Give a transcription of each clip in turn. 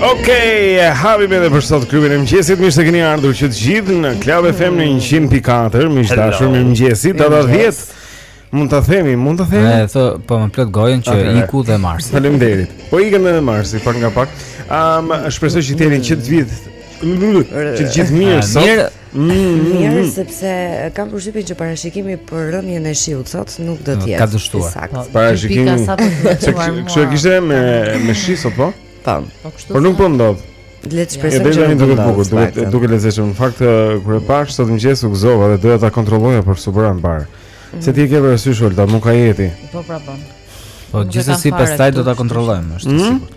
Okej, okay, e hapim edhe për sot klubin e mëngjesit Mirë se keni ardhur që të gjithë në Club FM në 100.4 Miq të dashur mirëmëngjesi Data dhjetë Mund ta themi, mund ta themi E, thë, po me plot gojën që okay. iku dhe marsi Faleminderit Po ikën dhe marsi, pak nga pak um, Shpresoj që të jeni që të gjithë Që të gjithë mirë sot Mirë sepse kam përshtypjen që parashikimi për rënien e shiut sot nuk do të jetë. Ka dështuar. Saktë. Po, parashikimi. Pikasa po ka dështuar. Kështu e kishte me me shi sot po? Po. po Por nuk po ndodh. Le të shpresojmë që duket bukur, duket lezetshëm. Në fakt kur e pashë sot mëngjes u gëzova dhe doja ta kontrolloja për superan bar. Mhm. Se ti e ke parasysh Olta, nuk ka jeti. Po pra po. Po gjithsesi pastaj do ta kontrollojmë, është mhm. sigurt.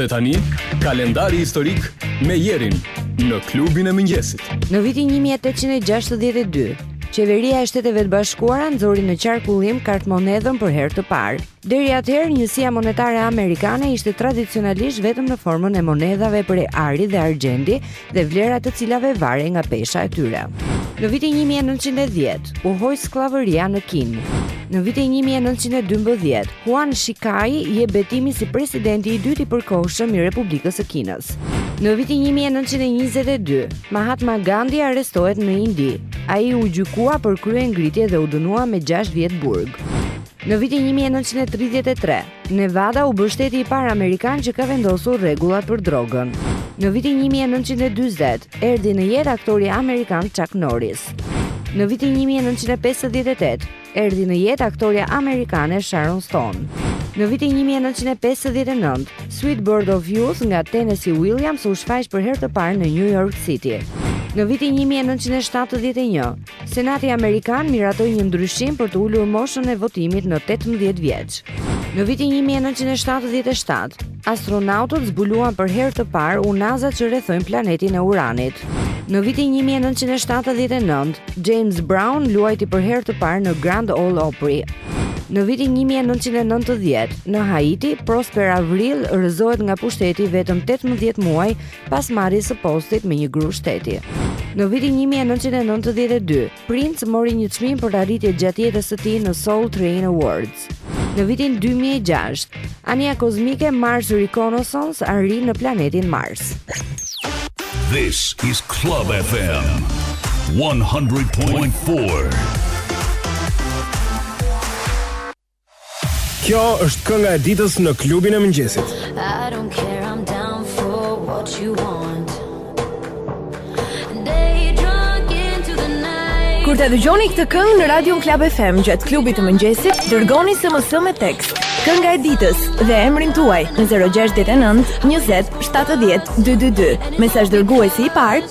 Dhe tani, kalendari historik me Jerin në klubin e mëngjesit. Në vitin 1862, qeveria e Shteteve të Bashkuara nxori në qarkullim kartëmonedhën për herë të parë. Deri atëherë, njësia monetare amerikane ishte tradicionalisht vetëm në formën e monedhave prej ari dhe argjendi, dhe vlera e të cilave varej nga pesha e tyre. Në vitin 1910, u hoq skllavëria në Kinë. Në vitin 1912, Yuan Shikai jep betimin si presidenti i dytë i përkohshëm i Republikës së Kinës. Në vitin 1922, Mahatma Gandhi arrestohet në Indi. Ai u gjykua për kryengritje dhe u dënua me 6 vjet burg. Në vitin 1933, Nevada u bë shteti i parë amerikan që ka vendosur rregullat për drogën. Në vitin 1940 erdhi në jetë aktori amerikan Chuck Norris. Në vitin 1958 erdhi në jetë aktorja amerikane Sharon Stone. Në vitin 1959, Sweet Bird of Youth nga Tennessee Williams u shfaq për herë të parë në New York City. Në vitin 1971, Senati Amerikan miratoi një ndryshim për të ulur moshën e votimit në 18 vjeç. Në vitin 1977, astronautët zbuluan për herë të parë unazat që rrethojnë planetin e Uranit. Në vitin 1979, James Brown luajti për herë të parë në Grand Ole Opry. Në vitin 1990, në Haiti, Prosper Avril rrëzohet nga pushteti vetëm 18 muaj pas marrjes së postit me një grusht shteti. Në vitin 1992, Prince mori një çmim për arritjet gjatë jetës së tij në Soul Train Awards. Në vitin 2006, anija kozmike Mars Reconnaissance arrin në planetin Mars. This is Club FM 100.4. Kjo është kënga e ditës në klubin e mëngjesit. I don't care, I'm down for what you want. Day drunk into the night. Kur ta dëgjoni këtë këngë në Radio Klab FM gjatë klubit të mëngjesit, dërgoni SMS me tekst. Kënga e ditës dhe emrin tuaj në 069 20 70 222. Mesazh dërguesi i parë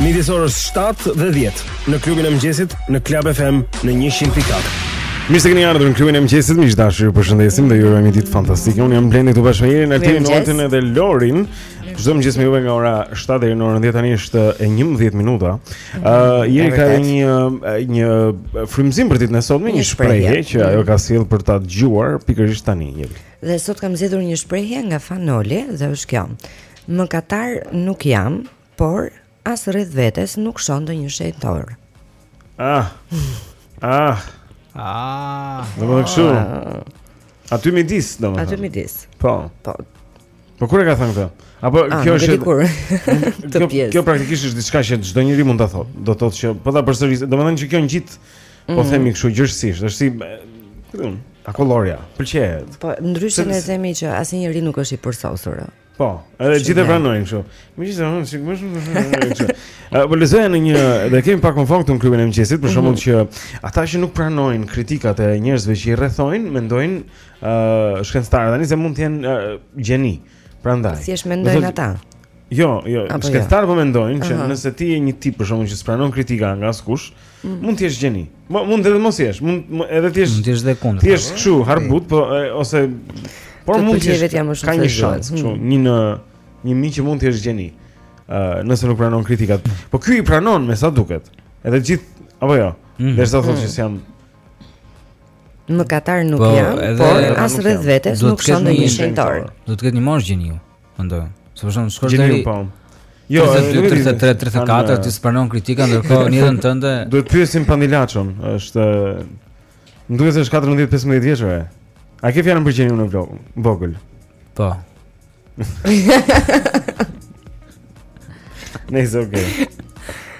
Midis orës 7 dhe 10 në klubin e mëngjesit në Club FM në 100.4. Mirë se keni ardhur në klubin e mëngjesit, miq të dashur, ju përshëndesim dhe ju urojmë një ditë fantastike. Unë jam Blendi këtu bashkë me Jerin, Artin, Oltën dhe Lorin. Çdo mëngjes me juve nga ora 7 deri në orën 10 tani është e 11 minuta. Ëh, uh, Jeri ka një një frymzim për ditën e sotme, një shprehje që ajo ka sjell për ta dëgjuar pikërisht tani. Dhe sot kam zgjedhur një shprehje nga Fan Noli dhe është kjo. Mëkatar nuk jam, Por as rreth vetes nuk shoh ndonjë shenjtor. Ah. Ah. Ah. Do të kështu. Ah. Aty midis, domethënë. Aty midis. Po. Po. Po kur e ka thënë këtë? Apo ah, kjo është kur. Kjo, kjo praktikisht është diçka që çdo njeri mund ta thotë. Do të thotë që po ta përsëris. Domethënë që kjo ngjit po mhm. themi kështu gjërësisht, është si akullorja, pëlqehet. Po ndryshe ne themi që asnjeri nuk është i përsosur. Po, edhe të gjithë e pranojnë kështu. Megjithëse unë si më shumë kështu. Po lexoja në një, dhe e kemi pak më vonë këtu në klubin e mëngjesit, për shembull mhm. që ata që nuk pranojnë kritikat e njerëzve që i rrethojnë, mendojnë ë uh, shkencëtarët tani se mund të jenë uh, gjeni. Prandaj. Si është mendojnë ata? Jo, jo, jo. shkencëtarët po mendojnë që nëse ti je një tip për shembull që s'pranon kritika nga askush, ë Mund të jesh gjeni. Mo, mund edhe mos jesh, mund edhe të jesh. Mund të jesh dhe kundër. Ti je kështu, harbut, po ose por mund të jesh vetëm shumë. Ka një shans, kështu, hmm. një në një mijë që mund të jesh gjeni. Ë, uh, nëse nuk pranon kritikat. Po ky i pranon me sa duket. Edhe të gjithë apo jo. Mm. Derisa thotë mm. se jam mëkatar nuk po, jam, edhe, por as rreth vetes nuk shoh ndonjë shenjtor. Do të ketë një moshë gjeniu. Mendoj. Sa vazhdon shkoj deri. Po. Jo, 32, 33, 34, ti s'pranon kritika, ndërkohë në jetën tënde... Duhet pyesim Pandi Laçon, është... Më duket se është 14-15 vjeçëve. A ke fjalën për gjeniun në vlogë, vogël? Po. Nejse, okej. Okay.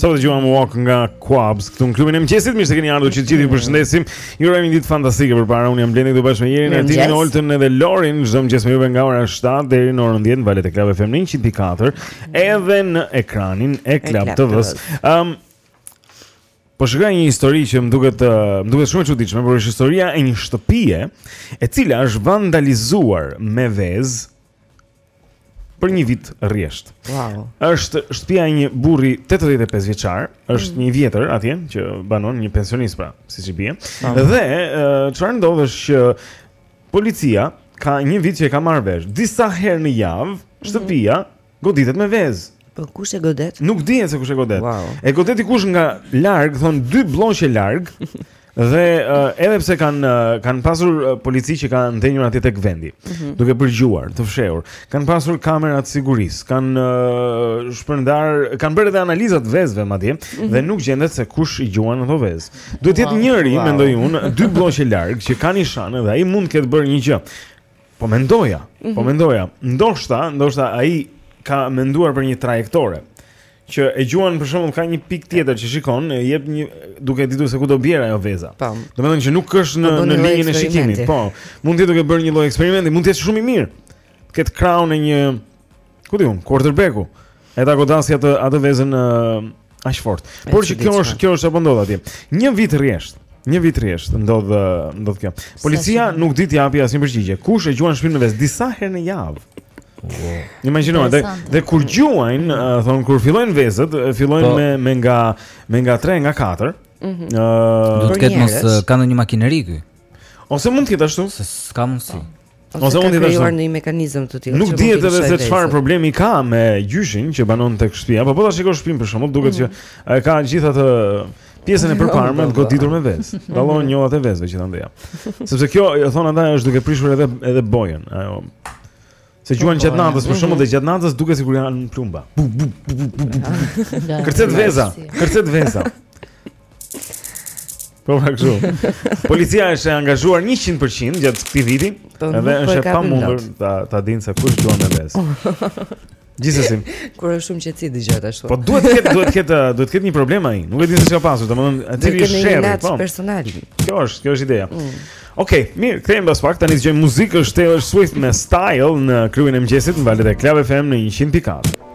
Sa dëgjuam walk nga Kwabs këtu në klubin e mëngjesit, mirë se keni ardhur që të gjithë ju përshëndesim. Ju urojmë një ditë fantastike përpara. Unë jam Blendi këtu bashkë me Jerin, Artin, Oltën edhe Lorin. Çdo mëngjes me juve nga ora 7 deri në orën 10 në valët e Club FM 104, edhe në ekranin e Club TV-s. Ëm, um, Po shikoja një histori që më duket më duket shumë e çuditshme, por është historia e një shtëpie e cila është vandalizuar me vezë për një vit rresht. Wow. Është shtëpia e një burri 85 vjeçar, është mm. një vjetër atje që banon një pensionist pra, siç i bie. Dhe çfarë ndodh është që policia ka një vit që e ka marrë vesh. Disa herë në javë shtëpia mm. Goditet me vezë. Po kush e godet? Nuk dihet se kush e godet. Wow. E godet dikush nga larg, thon dy blloqe larg. Dhe uh, edhe pse kanë uh, kanë pasur uh, polici që kanë ndenjur atje tek vendi, mm -hmm. duke përgjuar, të fshehur, kanë pasur kamera të sigurisë, kanë uh, shpërndar, kanë bërë edhe analiza të vezëve madje mm -hmm. dhe nuk gjendet se kush i gjuan ato vezë. Duhet të jetë wow, njëri, wow. mendoj unë, dy blloqe larg që kanë nishan dhe ai mund të ketë bërë një gjë. Po mendoja, mm -hmm. po mhm. mendoja. Ndoshta, ndoshta ai ka menduar për një trajektore që e gjuan për shembull ka një pikë tjetër që shikon, e gjuan duke ditur se ku do bjerë ajo veza. Po. Domethënë që nuk është në në linjën e shikimit. Po. Mund të jetë duke bërë një lloj eksperimenti, mund të jetë shumë i mirë. Të ketë krahun e një Ku di unë, quarterbacku. E ta godasë atë atë vezën uh, aq fort. Por që kjo është kjo është që po ndodh atje. Një vit rresht. Një vit rresht ndodh ndodh kjo. Policia nuk di të japi asnjë përgjigje. Kush e gjuan shpinë me vezë disa herë në javë? Imagjino dhe dhe kur gjuajn, uh, thon kur fillojn vezët, fillojn po. me me nga me nga 3 nga 4. Ëh, mm -hmm. uh, do të ketë mos ka ndonjë makineri ky. Ose mund të ketë ashtu? S'ka mundsi. Po. Ose mund të ketë krijuar një mekanizëm të tillë. Nuk dihet edhe se çfarë problemi ka me gjyshin që banon tek shtëpia. Po po ta shikosh shtëpinë për shembull, duket që mhm. ka gjithë atë pjesën e përparme të goditur me vezë. Dallon njollat e vezëve që kanë ndenjur. Sepse kjo, e thon ata, është duke prishur edhe edhe bojën, ajo. Se gjuan gjatë natës, për shembull, dhe gjatë natës duket sikur janë plumba. Kërcet veza, kërcet veza. Po pra kështu. Policia është angazhuar 100% gjatë këtij viti po, dhe po është e pamundur ta ta dinë se kush gjuan me vezë. Gjithsesi. Kur është shumë qetësi dëgjohet ashtu. Po duhet të ketë duhet të ketë duhet të ketë një problem ai. Nuk e di se çka pasur, domethënë aty është sherr. Është një po. personal. Kjo është, kjo është ideja. Mm. Okej, mirë, kthehemi pas pak tani dëgjojmë muzikë është Taylor Swift me Style në klubin e mëngjesit në valët e Club FM në 100.4.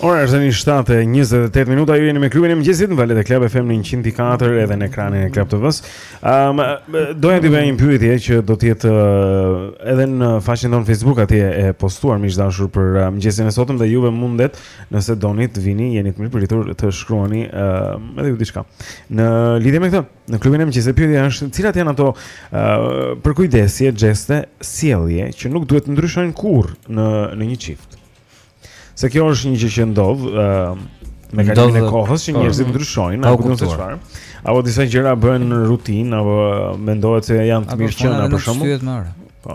Ora është 7:28 minuta ju jeni me klubin e mëngjesit në valët e Club FM në 100.4 edhe në ekranin e Club TV-s. Ëm um, doja të bëj një pyetje që do të jetë edhe në faqen tonë Facebook atje e postuar miq të dashur për uh, mëngjesin e sotëm dhe juve mundet nëse doni të vini jeni të mirëpritur të shkruani uh, edhe ju diçka. Në lidhje me këtë, në klubin e mëngjesit pyetja është cilat janë ato uh, përkujdesje, gjeste, sjellje që nuk duhet të ndryshojnë kurrë në në një çift. Se kjo është një gjë që ndodh, ë uh, me kalimin e kohës që po. njerëzit mhm. ndryshojnë, apo nuk se çfarë. Apo disa gjëra bëhen në rutinë, apo mendohet se janë të mirëqena për shkakun. Po.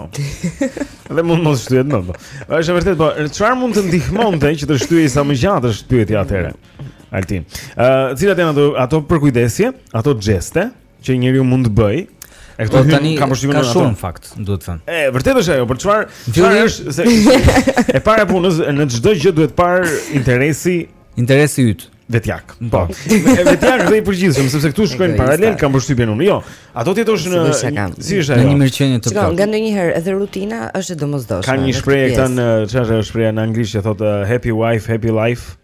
Dhe mund mos shtyhet më. Po. Është vërtet, po çfarë mund të ndihmonte që të shtyhej sa më gjatë është pyetja atëherë. Altin. Ë, uh, cilat janë ato ato përkujdesje, ato gjeste që njeriu mund të bëjë. E këto po, tani kam përshtypjen ka shumë në fakt, duhet të them. E vërtetë është ajo, por çfarë? Fjala është se e para e punës në çdo gjë duhet parë interesi, interesi yt vetjak. Po. po. E vetjak dhe i përgjithshëm, sepse këtu shkojnë paralel, kam përshtypjen unë. Jo. Ato ti thua në si është ajo? Në një mirëqenie të plotë. Nganjëherë edhe rutina është e domosdoshme. Ka një shprehje këta në çfarë është shprehja në anglisht që thotë uh, happy wife, happy life.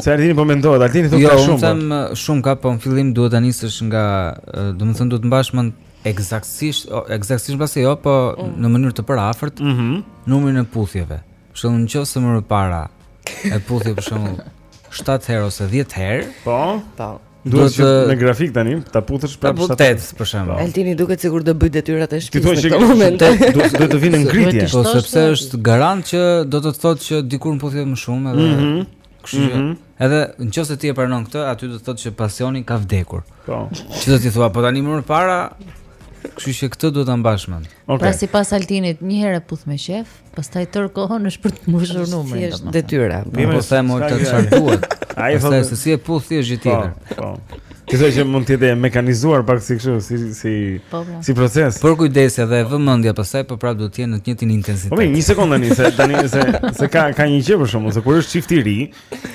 Se Altini po mendohet, Altini thotë jo, ka shumë. Jo, unë them po. shumë ka, po në fillim duhet ta nisësh nga, domethënë duhet të mbash mend eksaktësisht, eksaktësisht pasi jo, po mm. në mënyrë të përafërt, mm -hmm. numrin e puthjeve. Për shembull, në qoftë se më përpara e puthje për shembull 7 herë ose 10 herë, po, po, Duhet të bësh grafik tani, ta puthësh për shtatë. Putet për shemb. Altini duket sikur do bëjë detyrat e shtëpisë. Ti thua që moment duhet të vinë në ngritje. Po sepse është garant që do të thotë që dikur më puthje më shumë edhe. Mhm. Kështu që mhm. në qoftë se ti e pranon këtë, aty do të thotë që pasioni ka vdekur. Po. Çi do ti thua, po tani më parë Kështu që këtë duhet ta mbash mend. Pra sipas Altinit, një herë puth me qejf. Pastaj tërë kohën është për të mbushur numrin. Është detyra. Po, po them më të çfarë duhet. Ai thotë se si e puth ti është gjë tjetër. Po. po. Që sado që mund të jetë mekanizuar pak si kështu, si si po, po. si proces. Përkujdesja dhe vëmendja pastaj po prapë do të jenë në të njëjtin intensitet. Po një sekondë tani se tani se se ka ka një gjë për shkakun se kur është çift i ri,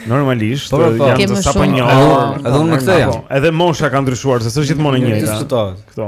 normalisht po, po, janë të sapo një. Edhe unë me këtë jam. Edhe mosha ka ndryshuar, se s'është gjithmonë e njëjta. Këto.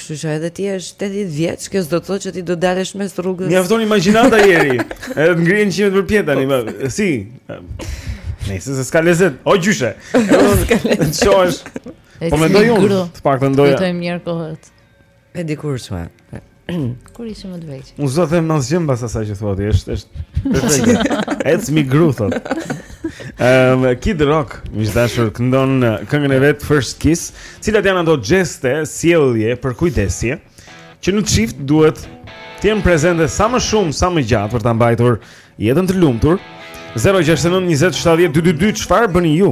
Kështu që edhe ti je 80 vjeç, kjo s'do të thotë që ti do dalësh mes rrugës. Mjafton imagjinata njeri. Edhe të ngrihen qimet përpjetë tani, po. po, si? Se se s'ka lezet, o gjyshe. S'ka lezet. Çosh. Po mendoj unë, të paktën doja. Fitojmë mirë kohët. E di kur çma. Kur ishim më të vegjël. Unë zot them mos gjem pas asaj që thua ti, është është. Ec mi gruthot. Ehm, um, Kid Rock, më dashur këndon këngën e vet First Kiss, Cilat janë ato gjeste, sjellje, përkujdesje që në çift duhet të jenë prezente sa më shumë, sa më gjatë për ta mbajtur jetën të lumtur? 069 20 70 222 çfarë bëni ju?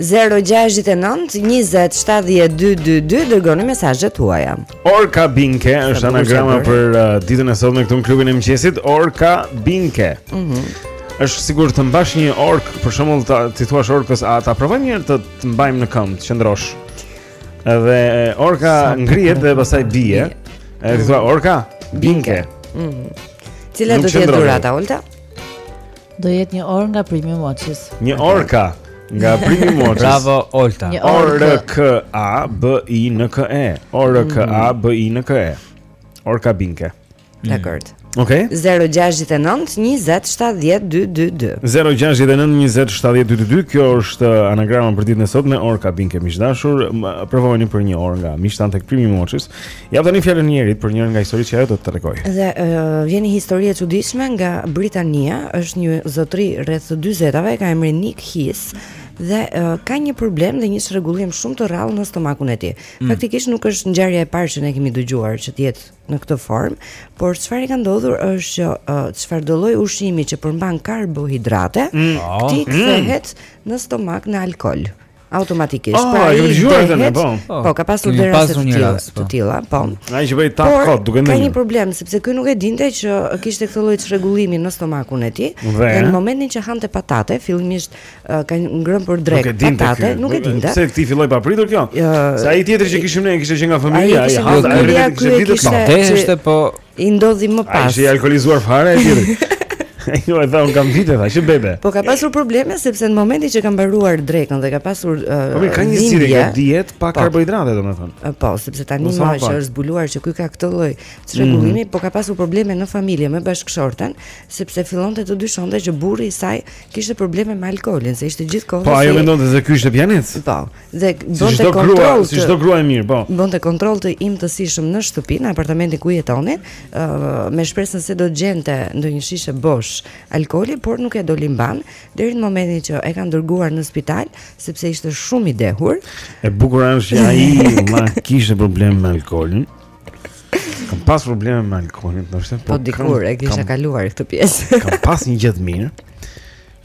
0-6-9-20-70-2-2-2 Dërgoni mesazhet tuaja Orka Binke është anagrama për uh, ditën e sotme këtu në klubin e mëngjesit Orka Binke mm -hmm. është sikur të mbash një orkë Për shembull t'i thuash orkës A ta provojmë njëherë të të mbajmë në këmbë Të qëndrosh Edhe orka ngrihet dhe pastaj bie Edhe thua orka Binke mm -hmm. Cila do të jetë dhurata, Olta? Do jetë një orë nga Premium Watches. Një orka nga Premium Watches. Bravo Olta. O R K A B I N K E. O R K A B I N K E. Orka binke. Dakord. Mm. Okej. Okay. 069 20 70 222. 069 20 70 222. Kjo është uh, anagrama për ditën e sotme. Orka binke miq të dashur. Provojeni për një orë nga miqtë tanë tek Premium Watches. Ja tani fjalën Njerit për njërën nga historitë që ajo do të tregojë. Dhe uh, vjen një histori e çuditshme nga Britania, është një zotëri rreth 40-tave, ka emrin Nick Hess dhe uh, ka një problem dhe një çrregullim shumë të rrallë në stomakun e tij. Mm. Faktikisht nuk është ngjarja e parë që ne kemi dëgjuar që të jetë në këtë formë, por çfarë ka ndodhur është që uh, çfarëdolloj ushqimi që përmban karbohidrate, mm. ti mm. kthehet mm. në stomak në alkool. automatikisht. Oh, pra, e kam dëgjuar këtë po. po. Po, ka pasur dhe raste të tilla, po. të tilla, po. Ai që bëhej tapë kot, duke ndenjur. Ka një problem sepse ky nuk e dinte që kishte këtë lloj çrregullimi në stomakun e tij. Dhe në momentin që hante patate, fillimisht ka ngrënë për drekë patate, nuk e dinte. Se si i filloi papritur kjo? Se ai tjetri që kishim ne, kishte që nga familja, ai hante, ai kishte ditë të kishte. Është po I ndodhi më pas. Ai ishte i alkoolizuar fare ai tjetri. Ai jo, edhe unë kam vite tash, bebe. Po ka pasur probleme sepse në momentin që ka mbaruar drekën dhe ka pasur uh, Po ka nisur një dietë pa po, karbohidrate domethënë. Uh, po, sepse tanimë që është zbuluar që ky ka këtë lloj çrregullimi, mm. po ka pasur probleme në familje me bashkëshorten, sepse fillonte të dyshonte që burri i saj kishte probleme me alkoolin, se ishte gjithë kohën. Po ajo mendonte se ky ishte pijanec. Po, dhe bënte kontroll si çdo grua e mirë, po. Bënte kontroll të imtësishëm në shtëpi, në apartamentin ku jetonin, ë me shpresën se do gjente ndonjë shishe bosh alkooli, por nuk e doli mbanë deri në momentin që e kanë dërguar në spital sepse ishte shumë i dehur. E bukura është që ai ma kishte problem me alkoolin. Ka pas probleme me alkoolin, ndoshta po. Po dikur e kishte kaluar këtë pjesë. Ka pas një gjë të mirë.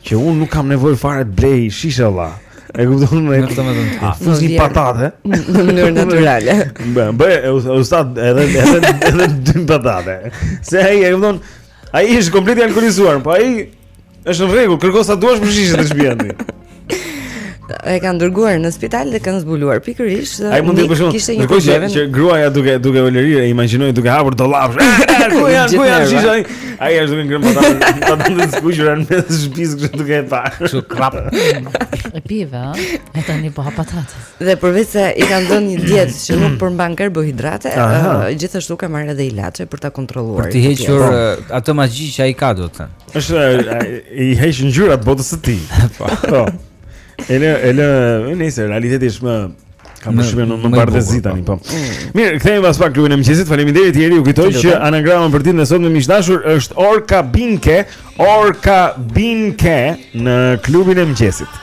Që unë nuk kam nevojë fare të blej shishe vëlla. E kupton domethënë. Ah, Fus një patate në mënyrë natyrale. Bë, bë, u sa edhe edhe edhe dy patate. Se ai e kupton, ai është komplet i alkoolizuar, po ai është në rregull, kërko sa duash për shishe në shtëpi tani. e kanë dërguar në spital dhe kanë zbuluar pikërisht. Ai mund të bëjë shumë. Kishte një problem. Ndërkohë që gruaja duke duke ulërirë, imagjinoje duke hapur dollap. Ku janë? Ku janë shishet? Ai është duke ngrënë patate, patate të skuqura në mes të shtëpisë kështu duke e parë. Kështu krap. E pive, ha? E tani po ha patate. Dhe përveç se i kanë dhënë një dietë që nuk përmban karbohidrate, gjithashtu ka marrë edhe ilaçe për ta kontrolluar. Për të hequr po. atë magji që ai ka, do të thënë. Është, i heq ngjyrat botës së tij. Po. po. Ele ele nëse realiteti është më kam më shumë më bardhezi tani po. po. Mirë, kthehemi pas pak në klubin e mëngjesit. Faleminderit Jeri, ju kujtoj që anagrama për ditën e sotme miq të dashur është Orka Binke, Orka Binke në klubin e mëngjesit.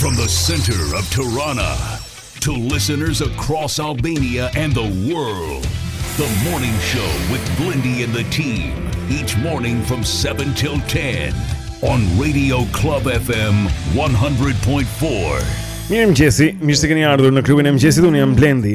From the center of Tirana to listeners across Albania and the world. The morning show with Blendi and the team each morning from 7 till 10 on Radio Club FM 100.4. Mirëmëngjesi, mirë se keni ardhur në klubin e mëngjesit. Unë jam Blendi.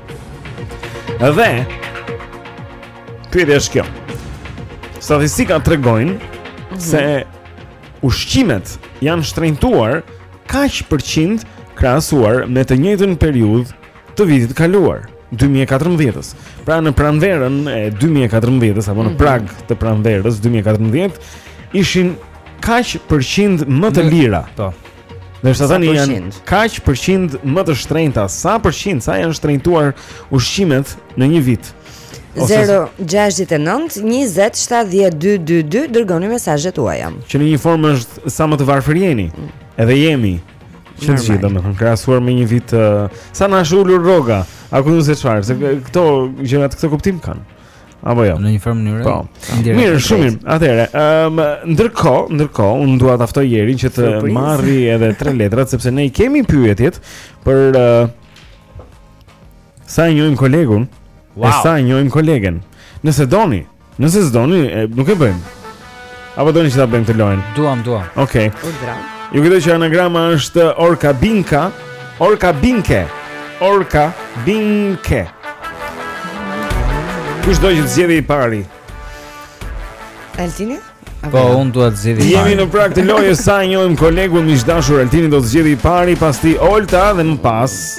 Dhe Pyetja është kjo. Statistikat tregojnë mm -hmm. se ushqimet janë shtrenjtuar kaq përqind krahasuar me të njëjtën periudhë të vitit të kaluar, 2014-s. Pra në pranverën e 2014-s apo në mhm. prag të pranverës 2014 ishin kaq përqind më të lira. Po. Ndërsa tani janë kaq përqind më të shtrenjta, sa përqind, sa janë shtrenjtuar ushqimet në një vit. 0-6-9-27-12-2 Dërgoni mesazhet tuaja Që në një formë është sa më të varfër jeni mm. Edhe jemi Që të gjithë domethënë krahasuar me një vit uh, Sa na është ulur rroga Apo ku di se çfarë Se këto gjërat këto kuptim kanë apo jo? Në një farë mënyre. Po. Mirë, shumë mirë. Atëherë, ëm um, ndërkohë, ndërkohë unë dua ta ftoj Jerin që të marrë edhe tre letrat sepse ne i kemi pyetjet për uh, sa e njohim kolegun, wow. e sa e njohim kolegen. Nëse doni, nëse s'doni, nuk e bëjmë. Apo doni që ta bëjmë lojën? Duam, duam. Okej. Okay. Olta. Ju kujtoj që anagrama është Orka Binka, Orka Binke, Orka Binke. Kush do të zgjedhë i pari? Altini? Po, unë do të zgjedh i pari. Jemi në prag të lojës sa e njohim kolegun miq të dashur Altini do të zgjedhë i pari, pastaj Olta dhe më pas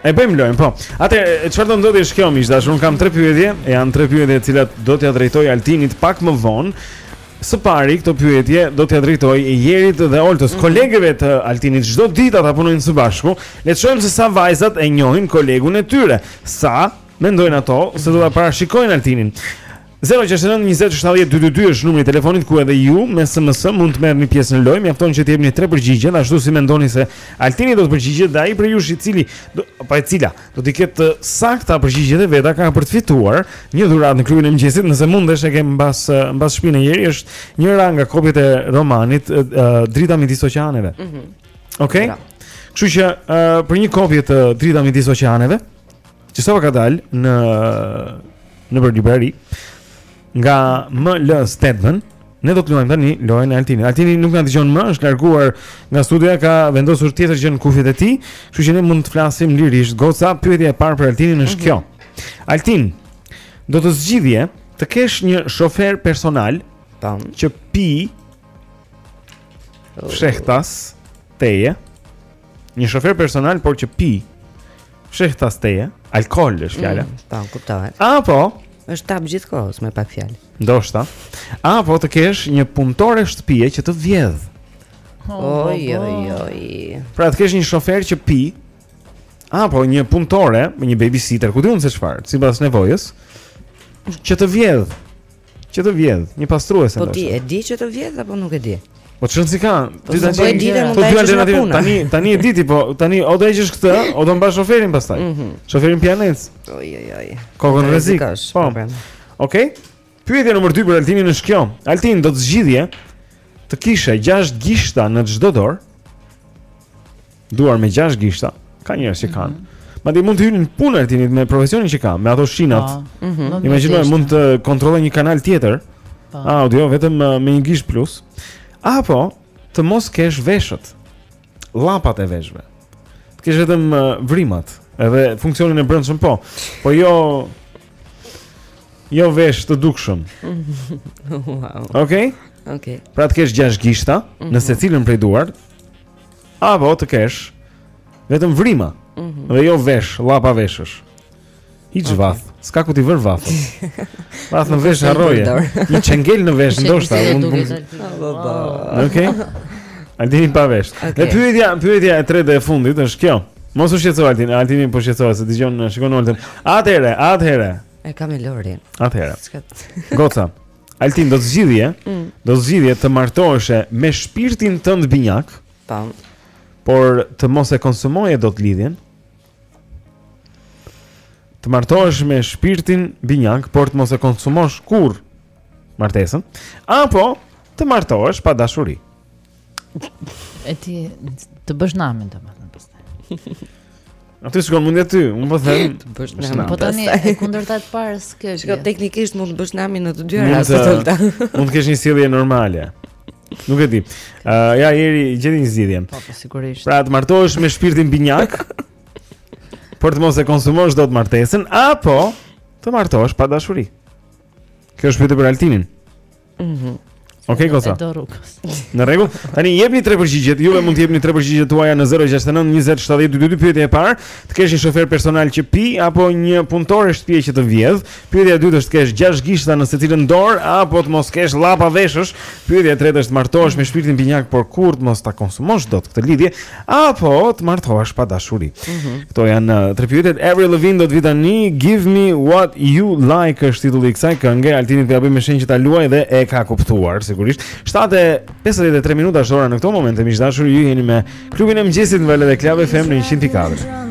E bëjmë lojën, po. Atëherë çfarë do ndodhi është kjo miq, dashur, un kam tre pyetje, e janë tre pyetje të cilat do t'ia drejtoj Altinit pak më vonë. Së pari këto pyetje do t'ia drejtoj Jerit dhe Oltës, mm -hmm. kolegeve të Altinit çdo ditë ata punojnë së bashku. Le të shohim se sa vajzat e njohin kolegun e tyre. Sa mendojnë ato se do ta parashikojnë Altinin. 069 20 70 222 është numri i telefonit ku edhe ju me SMS mund të merrni pjesë në lojë. Mjafton që të jepni tre përgjigje, ashtu si mendoni se Altini do të përgjigjet dhe ai prej jush i cili do apo e cila do të ketë saktë përgjigjet e veta ka për të fituar një dhuratë në klubin e mëngjesit, nëse mundesh e ke mbas mbas shpine Jeri është njëra nga kopjet e romanit uh, Drita midis oqeaneve. Mhm. Mm Okej. Okay? Kështu që uh, për një kopje të Drita midis oqeaneve Që sapo ka dal në nëpër librari nga ML Stedman, ne do të luajmë tani lojën e Altinit. Altini nuk na dëgjon më, është larguar nga studioja, ka vendosur tjetër gjë në kufjet e tij, kështu që ne mund të flasim lirisht. Goca, pyetja e parë për Altinin është mhm. kjo. Altin, do të zgjidhje të kesh një shofer personal tan që pi oh. fshehtas teje, një shofer personal por që pi Fshehtas teje, alkool është fjala. Mm, po, kuptoj. Apo është tap gjithkohës me pak fjalë. Ndoshta. Apo të kesh një punëtore shtëpie që të vjedh. Oj oj oj. Pra të kesh një shofer që pi. Apo një punëtore, një babysitter, ku di un se çfarë, sipas nevojës, që të vjedh. Që të vjedh, një pastruese ndoshta. Po ti e di që të vjedh apo nuk e di? Po s'do dish, po ti tani e di dhe mund po ta heqësh nga puna. Tani, tani e di ti, po tani o do heqësh këtë, o do mbash shoferin pastaj. Mm -hmm. Shoferin pianec. Oj oj oj. Kokën në rrezik. Po. Okej. Okay. Pyetja nr. 2 për Altinin është kjo. Altin do të zgjidhje të kishe 6 gishta në çdo dorë. duar me gjashtë gishta, ka njerëz që kanë. Mm -hmm. Madje mund t'i hyjnë në punë Altinit me profesionin që ka, me ato shinat. Po, mhm. Mm Imagjino mund të kontrollojë një kanal tjetër. Po. Po. Audio vetëm uh, me një gisht plus. Apo të mos kesh veshët. Llapat e veshëve. Të kesh vetëm uh, vrimat, edhe funksionin e brendshëm po. Po jo Jo vesh të dukshëm. wow. Okej? Okay? Okej. Okay. Pra të kesh gjashtë gishta mm -hmm. në secilën prej duart, Apo të kesh vetëm vrima. Mm -hmm. Dhe jo vesh, llapa veshësh. Hiç okay. vath, s'ka ku t'i vërë vath. Vath në vesh harroje. Një çengel në vesh ndoshta. Okej. Altini pa vesh. Okay. Dhe pyetja, pyetja e tretë e fundit është kjo. Mos u shqetëso Altin, Altini po shqetësohet se dëgjon, shikon Oltën. Atëherë, atëherë. E kam e Lorin. Atëherë. Goca. Altin do të zgjidhje, mm. do të zgjidhje të martoheshe me shpirtin tënd binjak. Tam. Por të mos e konsumoje dot lidhjen. Të martohesh me shpirtin binjak, por të mos e konsumosh kurrë martesën, apo të martohesh pa dashuri. E ti të bësh namin domethënë pastaj. Atje të shkon mendja ty, unë po them, të bësh namin. Po tani e kundërt të parë s'ke. Shiko teknikisht mund të bësh namin në të dy rastet. Mund të kesh një sjellje normale. Nuk e di. Ë uh, ja njeri gjeti një zgjidhje. Po, po sigurisht. Pra të martohesh me shpirtin binjak. Por të mos e konsumosh dot martesën apo të martohesh pa dashuri. Kjo është pyetje për Altinin. Mhm. Mm Okej, okay, Kosa. Do rrugës. Në rregull. Tani jepni tre përgjigjet. Juve mund të jepni tre përgjigjet tuaja në 069 20 70 222 pyetja e parë. Të kesh një shofer personal që pi apo një punëtore shtëpie që të vjedh. Pyetja e dytë është të kesh gjashtë gishta në secilën dorë apo të mos kesh llapa veshësh. Pyetja e tretë është të martohesh me shpirtin binjak por kurrë mos ta konsumosh dot këtë lidhje. Apo të martohesh pa dashuri. Mm -hmm. Këto janë uh, tre pyetjet. Avril Lavigne do të vi tani. Give me what you like është titulli i kësaj kënge. Altinit po ja bëj me shenjë që ta luaj dhe e ka kuptuar sigurisht. 7:53 minuta është ora në këtë moment. Miq të dashur, ju jeni me klubin e mëngjesit në valët e Club FM në 104.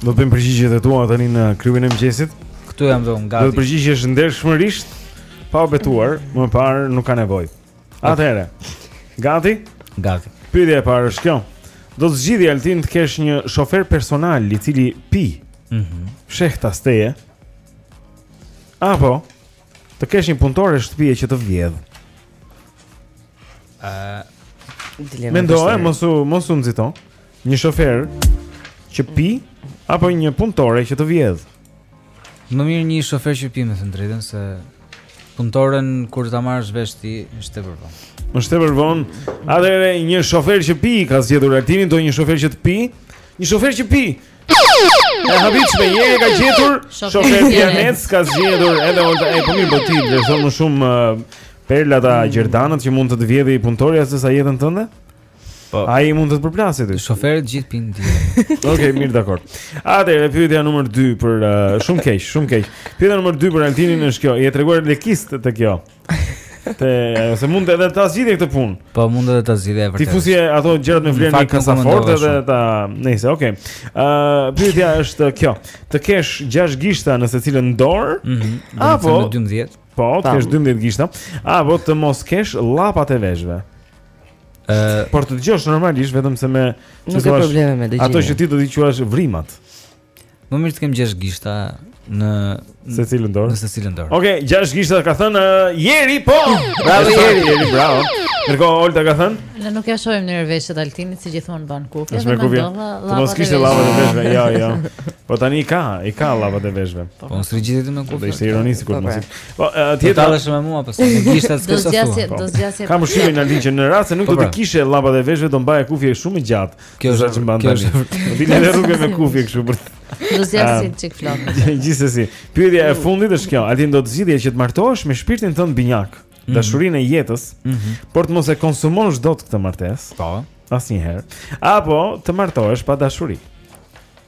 Do të bëjmë përgjigjet e tua tani në klubin e mëngjesit. Këtu jam dhe unë gati. Do të përgjigjesh ndershmërisht pa u betuar, më parë nuk ka nevojë. Atëherë. Gati? Gati. Pyetja e parë është kjo. Do të zgjidhje Altin të kesh një shofer personal i cili pi. Mhm. Mm Fshehtas teje. Apo Të kesh një punëtore shtëpie që të vjedh. Ë uh, Mendoj mos u mos u nxito. Një shofer që pi apo një punëtore që të vjedh. Më mirë një shofer që pi them të drejtën se punëtoren kur ta marrësh vesh ti është tepër vonë. Është tepër vonë. Atëherë një shofer që pi ka zgjedhur Altini, do një shofer që të pi, një shofer që pi, E habit me njeri ka gjetur shofer pijanec ka zgjedhur Edhe ojta e po mirë po ti vlerëson më shumë uh, perlat a mm. gjerdanët Që mund të të vjedhi punëtorja se sa jetën tënde Po. Ai mund të të përplasi ty. Shoferët gjithë pinë ti. Okej, okay, mirë dakor. Atëherë pyetja numër 2 për uh, shumë keq, shumë keq. Pyetja numër 2 për Altinin është kjo. Je treguar lekist te kjo. Te, se mund edhe ta zgjidhje këtë punë. Po mund edhe ta zgjidhje vërtet. T'i fusje ato gjërat me vlerë në kasafortë edhe ta, nejse, okay. Ë, uh, pyetja është kjo. Të kesh 6 gishta në secilën dorë? Mhm. Mm apo 12. Po, të kesh 12 gishta. Apo të mos kesh llapat e veshëve. Ë, uh, por të dëgjosh normalisht vetëm se me çfarë? Ato që ti do të quash vrimat. Më mirë të kem gjashtë gishta në secilën dorë. Në secilën dorë. Okej, okay, gjashtë gishta ka thënë uh, Jeri, po. Bravo Jeri, Jeri, bravo. Mirko Olta ka thënë? Ne nuk ja shohim ndër veshët Altinit se gjithmonë mban kufje. Është me kufje. Të mos kishte llapat e veshëve. Jo, jo. Po tani ka, i ka llapat e veshëve. Po mos rigjitet me kufje. Do ishte ironi sikur mos. Po, po atje ta lëshë me mua pas. Nuk ishte as kështu. Do zgjasje, do zgjasje. Kam shihur në Altin që në rast se nuk po, do të pra. kishe llapat e veshëve do mbaje kufje shumë më gjatë. Kjo është çfarë bën tani. Do vini në rrugën me kufje kështu për. Do zgjasje çik flokë. Gjithsesi, pyetja e fundit është kjo, a ti do të zgjidhje që të martohesh me shpirtin tënd binjak, mhm. dashurinë e jetës, mhm. por të mos e konsumosh dot këtë martesë? Po. Asnjëherë. Apo të martohesh pa dashuri.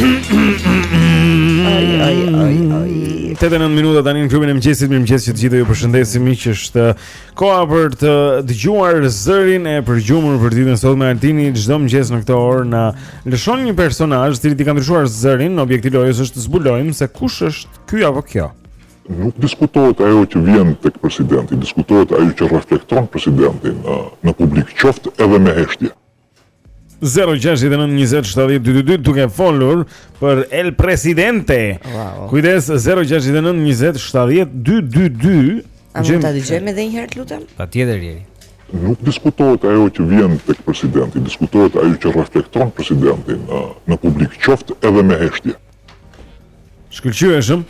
Ai ai ai ai. Tetë e nëntë minuta tani në klubin e mëngjesit, mirëmëngjes që të gjithëve ju përshëndesim miq, është uh, koha për të dëgjuar zërin e përgjumur për ditën e sotme Altini çdo mëngjes në këtë orë na lëshon një personazh të cilit i ka ndryshuar zërin, objekti i lojës është të zbulojmë se kush është ky apo kjo. Nuk diskutohet ajo që vjen tek presidenti, diskutohet ajo që reflekton presidenti në në publik, qoftë edhe me heshtje. 0-6-9-20-70-222 Duke folur për El Presidente wow. Kujdes 0-6-9-20-70-222 A mund ta dëgjojmë dhe një herë të lutem? Patjetër Jeri Nuk diskutohet ajo që vjen tek presidenti Diskutohet ajo që reflekton presidenti në, në publik Qoftë edhe me heshtje Shkëlqyeshëm.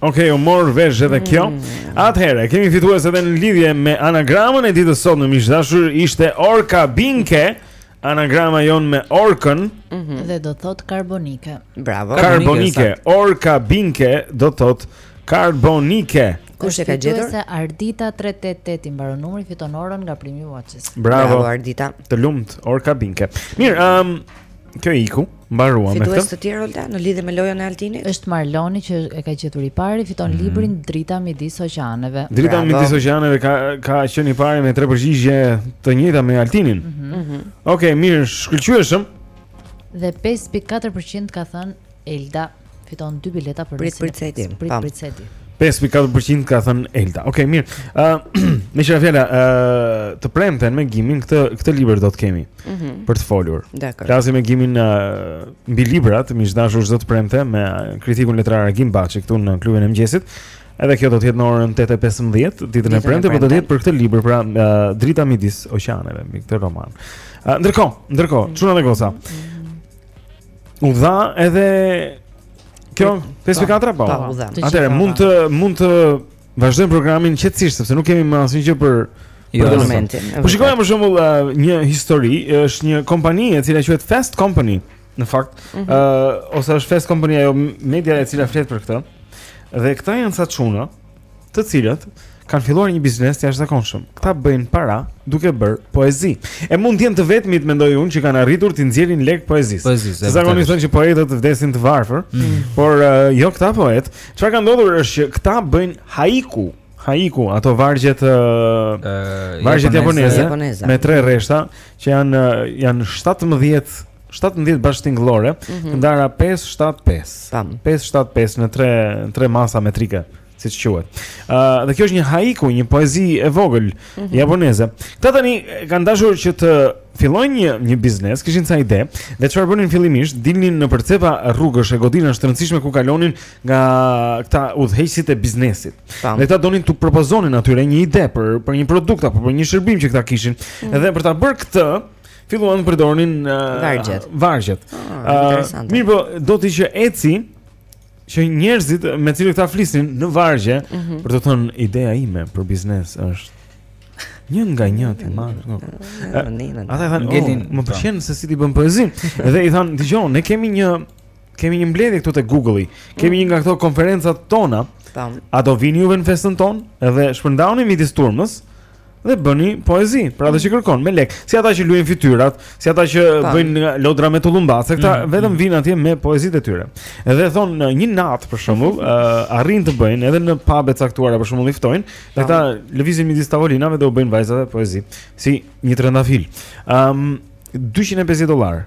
Okej, okay, u mor vesh edhe kjo. Mm. Atëherë, kemi fitues edhe në lidhje me anagramën e ditës sotme miq të dashur ishte Orka Binke. Anagrama jonë me Orkën mm -hmm. dhe do thotë karbonike. Bravo. Karbonike, Orka Binke do thotë karbonike. Kush e ka gjetur? Fituese Ardita 388 i mbaron numri fiton orën nga Primi Watches. Bravo, Bravo Ardita. Të lumtë, Orka Binke. Mirë, ëm um, kjo iku. Mbaruam me këtë. Fitues të tjerë Olta në lidhje me lojën e Altinit? Është Marloni që e ka gjetur i pari, fiton mm -hmm. librin Drita midis oqeaneve. Drita Bravo. midis oqeaneve ka ka qenë i pari me tre përgjigje të njëjta me Altinin. Mm -hmm. mm -hmm. Okej, okay, mirë, shkëlqyeshëm. Dhe 5.4% ka thënë Elda Fiton dy bileta për Prit për cedi. Prit për cedi. 5.4% ka thënë Elda. Okej, okay, mirë. Ë, uh, më shëra fjala, ë, uh, të premten me Gimin këtë këtë libër do të kemi. Mhm. Mm për të folur. Dakord. Flasim me Gimin uh, mbi librat, miq të dashur çdo të premte me kritikun letrar Agim Baçi këtu në klubin e mëngjesit. Edhe kjo do të jetë në orën 8:15 ditën e premte, por do të jetë për këtë libër, pra uh, Drita midis oqeaneve, me këtë roman. Uh, ndërkohë, ndërkohë, çuna dhe goca. Mm -hmm. U dha edhe kjo 54 po. Po, u dha. Atëherë mund të mund të vazhdojmë programin qetësisht sepse nuk kemi më asnjë gjë për jo, për momentin. Po shikojmë për shembull uh, një histori, është një kompani e cila quhet Fast Company në fakt, ë mm -hmm. uh, ose është Fast Company ajo media e cila flet për këtë. Dhe këta janë ca çuna, të cilët kanë filluar një biznes të jashtëzakonshëm. Këta bëjnë para duke bërë poezi. E mund të jenë të vetmit, mendoj unë, që kanë arritur t'i nxjerrin lek poezisë. Poezisë. Se zakonisht thonë që poetët vdesin të varfër, mm. por uh, jo këta poetë. Çfarë ka ndodhur është që këta bëjnë haiku. Haiku, ato vargjet uh, uh, vargjet japoneze, japoneze me tre rreshta që janë uh, janë 17 17 bashkëtingëllore, mm -hmm. të ndara 575. 575 në 3 masa metrike, siç quhet. Ë uh, dhe kjo është një haiku, një poezi e vogël mm -hmm. japoneze. Këta tani kanë dashur që të fillojnë një një biznes, kishin ca ide dhe çfarë bënin fillimisht, dilnin në për cepa rrugësh e godinash të rëndësishme ku kalonin nga këta udhëheqësit e biznesit. Tam. Dhe këta donin t'u propozonin atyre një ide për për një produkt apo për një shërbim që këta kishin. Mm. Dhe për ta bërë këtë, filluan të përdornin vargjet. Vargjet. Ah, mirëpo, aq u eci që njerëzit me të cilët këta flisnin në vargje, mm -hmm. për të thënë ideja ime për biznes është një nga një të madh. Ata thanë, oh, "më pëlqen se si ti bën poezi." Dhe i thanë, "Dëgjo, ne kemi një kemi një mbledhje këtu te Google-i. Kemi një nga këto konferencat tona. Tam. A do vini juve në festën tonë? Edhe shpërndahuni midis turmës." dhe bëni poezi, për atë që kërkon me lek. Si ata që lyejnë fytyrat, si ata që Tam. bëjnë lodra me tullumbace, e, këta mm, vetëm mm. vijnë atje me poezitë e tyre. Edhe thonë një natë për shembull, uh, arrijnë të bëjnë edhe në pabe të caktuara për shembull i ftojnë, dhe këta lëvizin midis tavolinave dhe u bëjnë vajzave poezi, si një trëndafil. Ëm um, 250 dollar.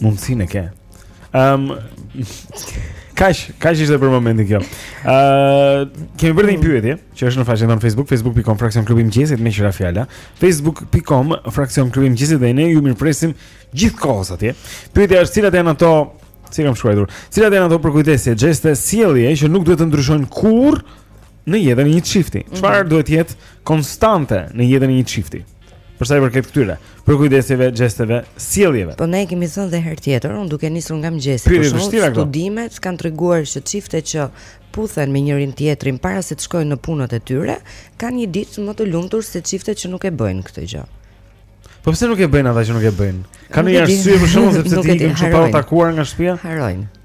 Mundësin e ke um, Kaq, kaq ishte për momentin kjo uh, Kemi bërë dhe një pyetje Që është në faqen tonë Facebook Facebook.com fraksion klubi mëngjesit meqë ra fjala Facebook.com fraksion klubi mëngjesit dhe ne ju mirëpresim gjithë kohës atje Pyetja është cilat janë ato Si e kam shkruajtur Cilat janë ato përkujdesje gjeste Sjellje që nuk duhet të ndryshojnë kurrë në jetën e një çifti. Mhm. Çfarë mm -hmm. duhet të jetë konstante në jetën e një çifti? Për sa i përket këtyre, përkujdesjeve, gjesteve, sjelljeve. Po ne e kemi thënë dhe herë tjetër, unë duke nisur nga mëngjesi, për shembull studimet kanë treguar që çiftet që puthen me njërin tjetrin para se të shkojnë në punët e tyre, kanë një ditë më të lumtur se çiftet që nuk e bëjnë këtë gjë. Po pse nuk e bëjnë ata që nuk e bëjnë? Ka një arsye për shembull sepse ti ikën fare pa takuar nga shtëpia? Harrojnë.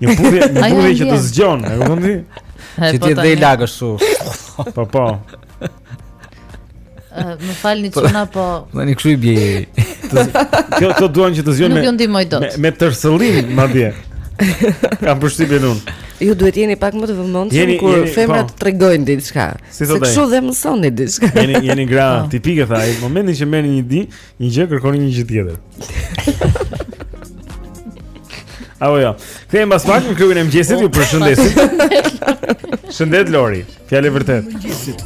Një puthje, një puthje që të zgjon, e kupton ti? Që ti dhe i lagësh su. Po po. Më falni po, çuna po. Tani kshu i bie. Këto duan që të zgjon me. Nuk ju ndihmoj dot. Me tërsellim madje. Kam përshtypjen unë. Ju duhet jeni pak më të vëmendshëm kur jeni, femrat po. tregojnë diçka. Si se kshu dhe mësoni diçka. Jeni jeni gra po. tipike tha, në momentin që merrni një di, një gjë kërkoni një gjë tjetër. Apo jo. Kthehemi pas pak në klubin e mëngjesit, ju përshëndesim. Shëndet Lori. Fjalë e vërtet.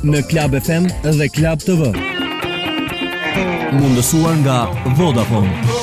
Në Club FM dhe Club TV. Mundësuar nga Vodafone.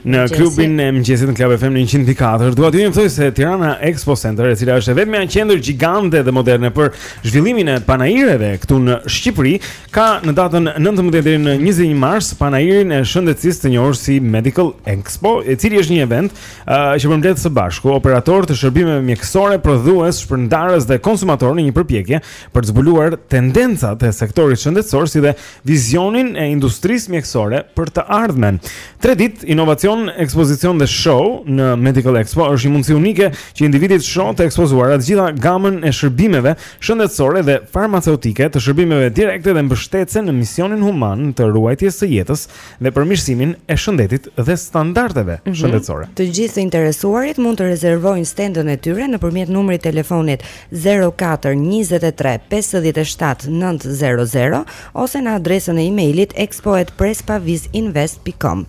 Në klubin e mëngjesit në Club FM në 104, dua t'ju njoftoj se Tirana Expo Center, e cila është e vetmja qendër gjigante dhe moderne për zhvillimin e panaireve këtu në Shqipëri, ka në datën 19 deri në 21 mars panairin e shëndetësisë të njohur si Medical Expo, i cili është një event uh, që përmbledh së bashku operatorë të shërbimeve mjekësore, prodhues, shpërndarës dhe konsumatorë në një përpjekje për të zbuluar tendencat e sektorit shëndetësor si dhe vizionin e industrisë mjekësore për të ardhmen. Tre ditë inovacion, ekspozicion dhe show në Medical Expo është një mundësi unike që individët të shohin të ekspozuara të gjitha gamën e shërbimeve shëndetësore dhe farmaceutike, të shërbimeve direkte dhe mbështetëse në misionin human të ruajtjes së jetës dhe përmirësimin e shëndetit dhe standardeve mm -hmm. shëndetësore. Të gjithë të interesuarit mund të rezervojnë stendën e tyre nëpërmjet numrit të telefonit 04 23 57 900 ose në adresën e e-mailit expo@prespavizinvest pikë com.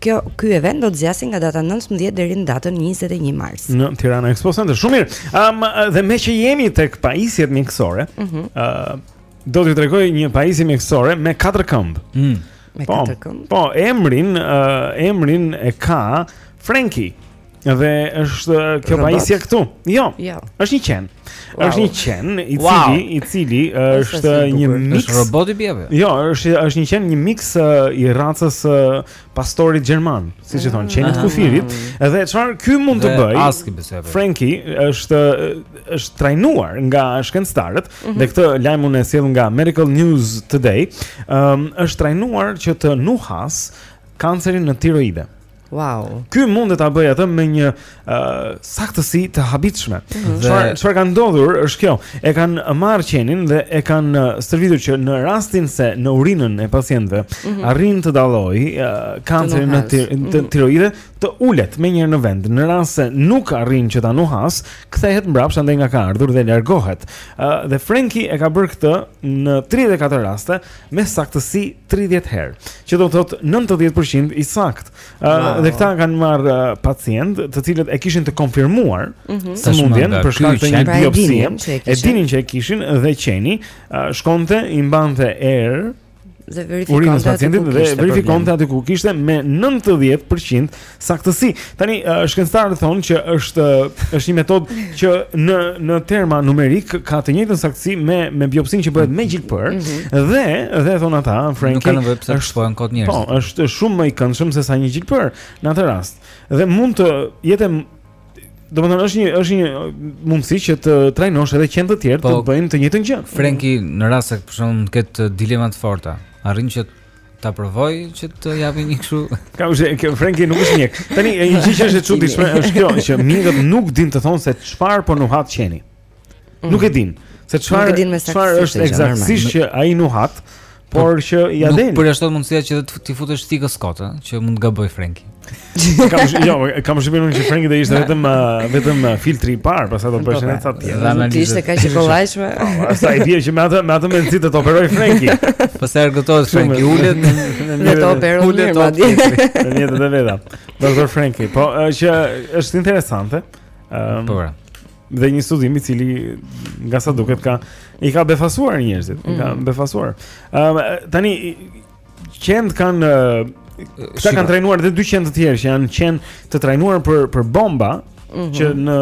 Kjo ky event do të zgjasë nga data 19 deri në datën 21 mars. Në Tirana Expo Center. Shumë mirë. Ëm um, dhe meqë jemi tek pajisjet mjekësore, ëh, mm -hmm. uh, do t'ju tregoj një pajisje mjekësore me katër këmbë. Mm. Me po, katër këmbë. Po, emrin, uh, emrin e ka Frankie. Dhe është kjo pajisja këtu. Jo. Jo. Është një qen. Është një qen i cili i cili është një miks robot i bie. Jo, është është një qen një miks i racës pastorit gjerman, siç i thonë, qenit ah. kufirit. Edhe çfarë ky mund të bëjë? Frankie është është trajnuar nga shkencëtarët mhm. dhe këtë lajm unë e sjell nga Medical News Today. Ëm është trajnuar që të nuhasë kancerin në tiroide. Wow. Ky mund ta bëjë atë me një uh, saktësi të habitshme. Mhm. Çfarë mm -hmm. çfarë ka ndodhur është kjo. E kanë marrë qenin dhe e kanë stërvitur që në rastin se në urinën e pacientëve mm -hmm. arrin të dallojë uh, kancerin në tir mm -hmm. tiroide të ulet menjëherë në vend. Në rast se nuk arrin që ta nuhasë, kthehet mbrapsht andej nga ka ardhur dhe largohet. Uh, dhe Frenki e ka bërë këtë në 34 raste me saktësi 30 herë, që do të thotë 90% i saktë. Ëh uh, wow. dhe këta kanë marrë uh, pacientë, të cilët e kishin të konfirmuar mm -hmm. sëmundjen për shkak të një pra biopsie. E dinin që e kishin dhe qeni uh, shkonte i mbante erë urinës së pacientit dhe verifikonte aty ku kishte me 90% Saktësi. Tani shkencëtarët thonë që është është një metodë që në në terma numerik ka të njëjtën saktësi me me biopsinë që bëhet me gjilpërë mm -hmm. dhe dhe thonë ata Frenki. Nuk kanë nevojë pse është shkojnë kot njerëz. Po, është shumë më i këndshëm se sa një gjilpërë në atë rast. Dhe mund të jetë Domethënë, është një, është një mundësi që të trajnosh edhe qen të tjerë po, të bëjnë të njëjtën gjë. Frenki, në rast se, për shumë, në këto dilema të forta, arrin që Ta provojë që të japin një kështu. Ka ushë që Frenki nuk është mjek. Tani një gjë që është e çuditshme është kjo që mjekët nuk dinë të thonë se çfarë po nuhat qeni. Mm. Nuk e dinë se çfarë çfarë është ekzaktësisht që ai nuhat, por që ia del. Nuk përjashtohet mundësia që t'i futesh thikës kot, që mund të gabojë Frenki. E kam jo, e kam shpjeguar unë që Frenki do ishte vetëm uh, vetëm uh, filtri i parë, pastaj do bëshin ato të tjera. Nuk ishte kaq e kollajshme. Pastaj vjen që me atë me atë me nxit të operojë Frenki. Pastaj argëtohet Frenki ulet në të operojë ulet në madje. Në një të vëda. Doktor Frenki, po uh, që është interesante. Ëm. Um, po. Pra. Dhe një studim i cili nga sa duket ka i ka befasuar njerëzit, mm. ka befasuar. Ëm um, tani qentë kanë Këta kanë trajnuar dhe dy qen të tjerë që janë qen të trajnuar për për bomba, -hmm. që në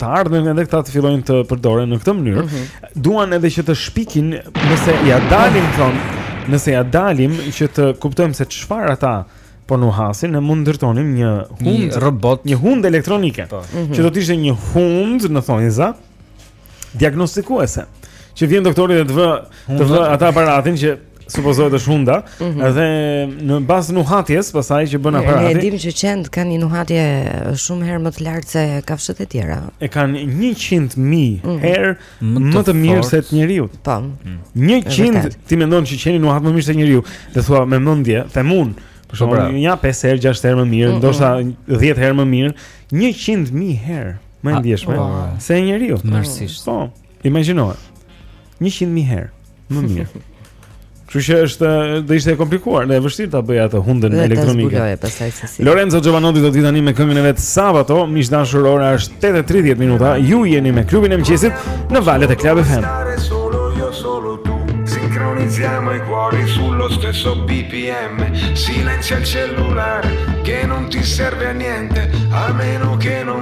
të ardhmen edhe këta të fillojnë të përdoren në këtë mënyrë, mm -hmm. duan edhe që të shpikin nëse ia dalim thonë, nëse ia dalim që të kuptojmë se çfarë ata po nuhasin, ne mund ndërtonim një hundë një robot, një hundë elektronike, po. mm -hmm. që do të ishte një hundë në thonjëza, diagnostikuese që vjen doktori dhe të vë të vë atë aparatin që supozohet është hunda, mm -hmm. edhe në bazë nuhatjes, pastaj që bën aparati. Ne e dimë që qentë kanë një nuhatje shumë herë më të lartë se kafshët e tjera. E kanë 100.000 mm -hmm. herë më të mirë se te njeriu. Po. 100 ti mendon që qeni nuhat më mirë se njeriu, dhe thua me mendje, them unë, për shembull, nja 5 herë, 6 herë më mirë, mm -hmm. ndoshta 10 herë më mirë, 100.000 herë. Më e ndjeshme se njeriu. Tmerrsisht. Po, imagjino. 100.000 herë më mirë. Kështu që është, do ishte e komplikuar, dhe e vështirë ta bëja atë hundën elektronike. Lorenzo Jovanotti do të vijë tani me këngën e vet Sabato, miq të dashur, ora është 8 e 30 minuta. Ju jeni me klubin e mëngjesit në valët e Club FM. Sincronizziamo i cuori sullo stesso BPM Silenzia il cellulare che non ti serve a niente A meno che non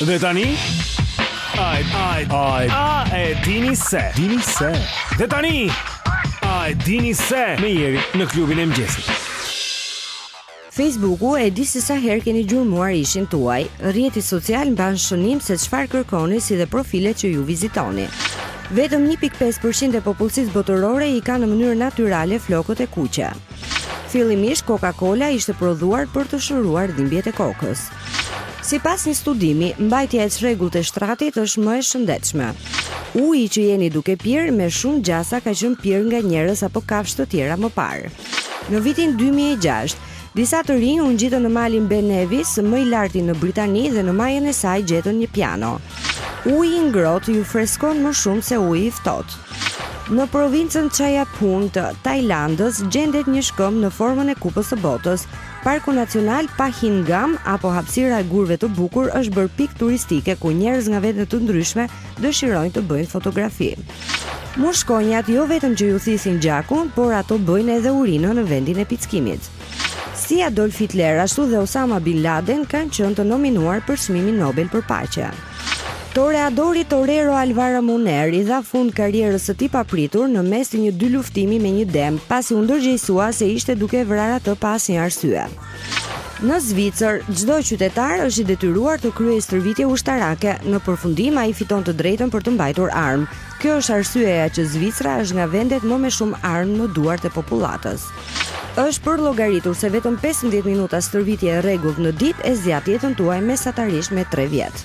Dhe tani Ai, ai, ai, a e dini se Dini se Dhe tani A e dini se Me Jerin në klubin e mëngjesit Fejsbuku e di se sa herë keni gjurmuar ishin tuaj. Rrjeti social mban shënim se çfarë kërkoni si dhe profilet që ju vizitoni. Vetëm 1.5 për qind e popullsisë botërore i ka në mënyrë natyrale flokët e kuqe. Fillimisht Coca-Cola ishte prodhuar për të shëruar dhimbjet e kokës. Sipas një studimi, mbajtja e çrregullt e shtratit është më e shëndetshme. Uji që jeni duke pirë me shumë gjasa ka qenë pirë nga njerëz apo kafshë të tjera më parë. Në vitin dy mijë e gjashtë, disa të rinj u ngjitën në malin Ben Nevis, më i larti në Britani dhe në majën e saj gjetën një piano. Uji i ngrohtë ju freskon më shumë se uji i ftohtë. Në provincën Chaiyaphum të Tajlandës gjendet një shkëmb në formën e Kupës së Botës. Parku Nacional Pa Hin Ngam apo hapësira e gurëve të bukur është bërë pikë turistike ku njerëz nga vende të ndryshme dëshirojnë të bëjnë fotografi. Mushkonjat jo vetëm që ju thithin gjakun, por ato bëjnë edhe urinën në vendin e pickimit. Si Adolf Hitler ashtu dhe Osama Bin Laden kanë qenë të nominuar për çmimin Nobel për paqe. Toreadori Torero Alvaro Munera i dha fund karrierës së tij papritur në mes të një dyluftimi me një dem, pasi u ndërgjegjësua se ishte duke e vrarë atë pa asnjë arsye. Në Zvicër, çdo qytetar është i detyruar të kryejë stërvitje ushtarake. Në përfundim ai fiton të drejtën për të mbajtur armë. Kjo është arsyeja që Zvicra është nga vendet me më shumë armë në duart e popullatës. Është përllogaritur se vetëm 15 minuta stërvitje e rregullt në ditë e zgjat jetën tuaj mesatarisht me 3 vjet.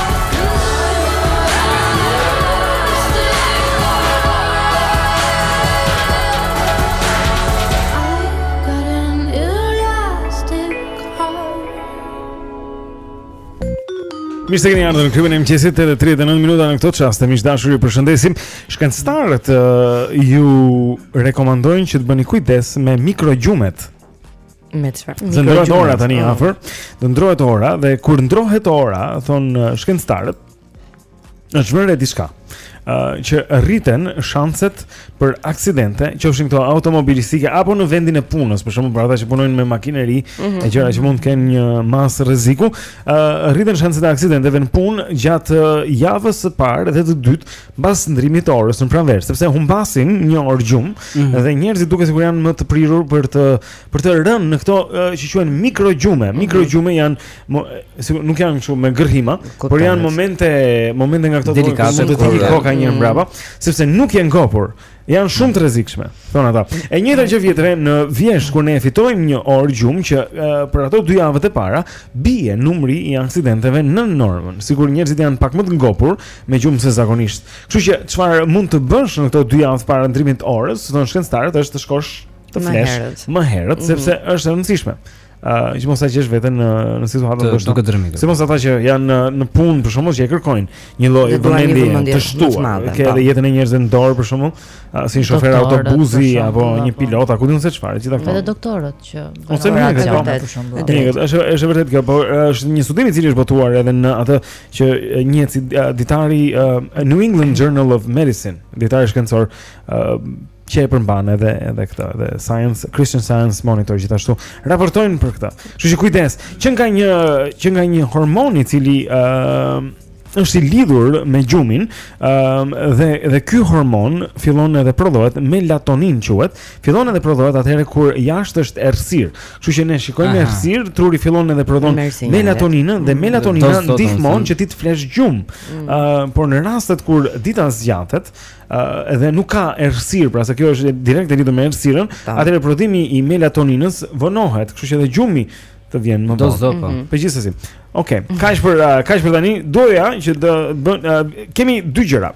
Mirë se keni ardhur në klubin e mëngjesit, 8 e 39 minuta në këto çaste. Miq të dashur, ju përshëndesim. Shkencëtarët uh, ju rekomandojnë që të bëni kujdes me mikrogjumet. Me çfarë? Do ndrohet ora tani oh. afër. Do ndrohet ora dhe kur ndrohet ora, thon uh, shkencëtarët, është vënë re diçka. Ë uh, që rriten shanset për aksidente, qofshin këto automobilistike apo në vendin e punës, për shembull për ata që punojnë me makineri, mm -hmm. e gjëra që mund të kenë një masë rreziku, ë uh, rriten shanset e aksidenteve në punë gjatë uh, javës së parë dhe të dytë mbas ndrimit të orës në pranverë, sepse humbasin një orë gjumë mm -hmm. dhe njerëzit duket sikur janë më të prirur për të për të rënë në këto që quhen mikrogjume. Mhm. Mikrogjume janë nuk janë kështu me gërhima, por janë momente momente nga këto delikate që të shkon koka një mhm. mbrapa, sepse nuk janë ngopur. Janë shumë të rrezikshme, thon ata. E njëjta gjë vihet re në vjeshtë kur ne fitojmë një orë gjumë që për ato dy javët e para bie numri i aksidenteve në normën. Sikur njerëzit janë pak më të ngopur me gjumë se zakonisht. Kështu që çfarë mund të bësh në këto dy javë para ndrimit të orës, thon shkencëtarët, është të shkosh të flesh më herët mhm. sepse është e rëndësishme. Ë uh, që mos ta gjesh veten në në situatën e të qenit dremitur. Sidomos ata që janë në, në punë për shembull që e kërkojnë një lloj vëmendje të shtuar. Ke edhe po. jetën e njerëzve në dorë për shembull, uh, si një shofer autobusi apo një po. pilot, a ku di unë se çfarë, gjithë ato. Edhe doktorët që ose më kanë po, për shembull. Drejt, është është vërtet kjo, por është një studim i cili është botuar edhe në atë që quhet ditari uh, New England Journal of Medicine, ditari shkencor uh, që e përmban edhe edhe këtë edhe Science Christian Science Monitor gjithashtu raportojnë për këtë. Kështu që kujdes, vjen nga një vjen nga një hormon i cili ë uh, është i lidhur me gjumin, ë uh, dhe dhe ky hormon fillon edhe prodhohet melatonin quhet, fillon edhe prodhohet atëherë kur jashtë është errësirë. Kështu që ne shikojmë errësirë, truri fillon edhe prodhon melatoninë dhe mm. melatonina ndihmon që ti të flesh gjumë. Mm. Ë uh, por në rastet kur dita zgjatet, uh, dhe nuk ka errësirë, pra se kjo është direkt e lidhur me errësirën, atëherë prodhimi i melatoninës vonohet, kështu që edhe gjumi të vjen më vonë. Do zë po. Mhm. Po gjithsesi. Okej, okay. kaq për uh, kaq për tani, doja që të bëj uh, kemi dy gjëra.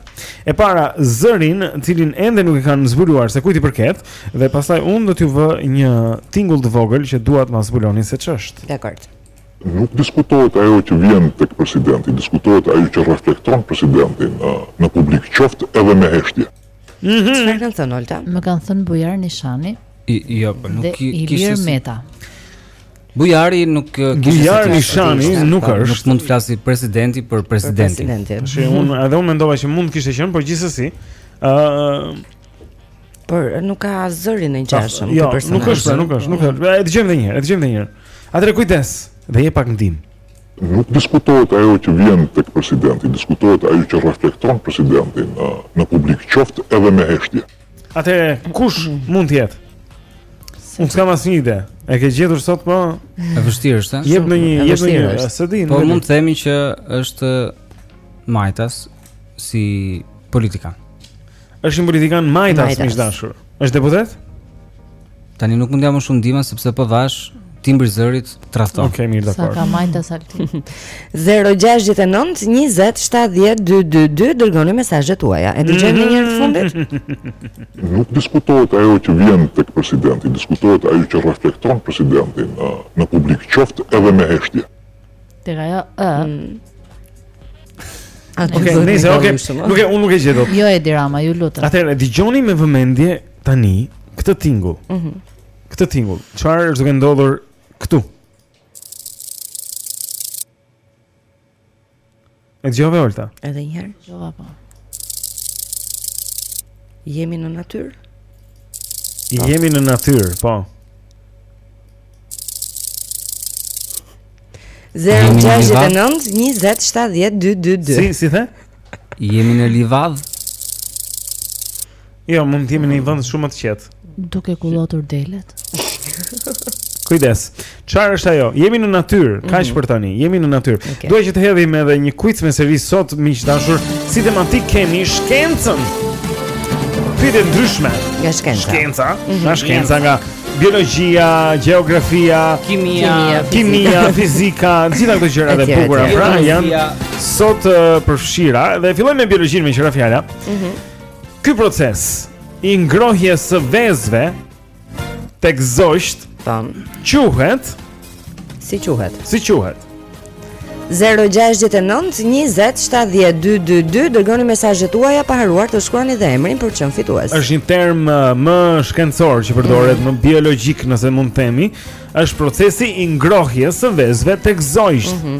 E para, zërin, të cilin ende nuk e kanë zbuluar se kujt i përket, dhe pastaj unë do t'ju vë një tingull të vogël që dua t'ma zbuloni se ç'është. Dakord. Nuk diskutohet ajo që vjen tek presidenti, diskutohet ajo që reflekton presidenti në në publik, qoftë edhe me heshtje. Mhm. Çfarë kanë thënë Olta? Më kanë thënë Bujar Nishani. Jo, po nuk kishte Meta. Bujari nuk kishte. Bujar Nishani nuk është. Nuk mund të flasë presidenti për presidentin. Tash unë edhe unë mendova që mund të kishte qenë, por gjithsesi, ë Por nuk ka as zërin e ngjashëm jo, për personazhin. Jo, nuk është, pra, nuk është, nuk është. E dëgjojmë edhe një herë, e dëgjojmë edhe një herë. Atëherë kujdes dhe jep pak ndihmë. Nuk diskutohet ajo që vjen tek presidenti, diskutohet ajo që reflekton presidentin në publik, qoftë edhe me heshtje. Atëherë kush mund të jetë? Unë s'kam asnjë ide. E ke gjetur sot po? E vështirë është. Jep në një, jep në një, s'e di. Po mund të themi që është majtas si politikan. Është një politikan majtas, majtas. dashur. Është deputet? Tani nuk mund të jap më shumë ndihma sepse pastaj timbri i zërit tradhton. Okej, okay, mirë dakor. Sa ka majtas alti. 069 20 70 222 dërgoni mesazhet tuaja. E dëgjojmë një herë të fundit. Nuk diskutohet ajo që vjen tek presidenti, diskutohet ajo që reflekton presidentin në, në publik, qoftë edhe me heshtje. Tek ajo ë. Mm. Okej, nëse okej, nuk e unë nuk e gjej dot. Jo Edi Rama, ju lutem. Atëherë dëgjoni me vëmendje tani këtë tingull. Mhm. Mm këtë tingull. Çfarë është duke ndodhur këtu? E dëgjove Olta? Edhe një herë dëgjova po. Jemi në natyrë? Jemi në natyrë, po. 0-6-9-20-70-2-2-2 Si, si the? Jemi në livadh Jo, mund të jemi në një vend shumë më të qetë. Duke kullotur delet. Kujdes. Çfarë është ajo? Jemi në natyrë, mm -hmm. kaq për tani. Jemi në natyrë. Okay. Dua që të hedhim edhe një quiz me seri sot miq të dashur, si tematikë kemi shkencën. Pyetje të ndryshme. Nga shkenca. Shkenca, mm -hmm. nga shkenca nga biologjia, gjeografia, kimia, kimia, fizika, gjitha këto gjëra të bukura pra janë sot uh, të përfshira dhe fillojmë me biologjinë meqë ra fjala. Mhm. Mm Ky proces i ngrohjes së vezëve tek zogjtë quhet si quhet? Si quhet? 0-6-9-20-70-2-2-2 Dërgoni mesazhet tuaja pa harruar të shkruani dhe emrin për të qenë fitues është një term uh, më shkencor që përdoret mm. më biologik nëse mund të themi është procesi i ngrohjes së vezëve tek zogjtë mm -hmm.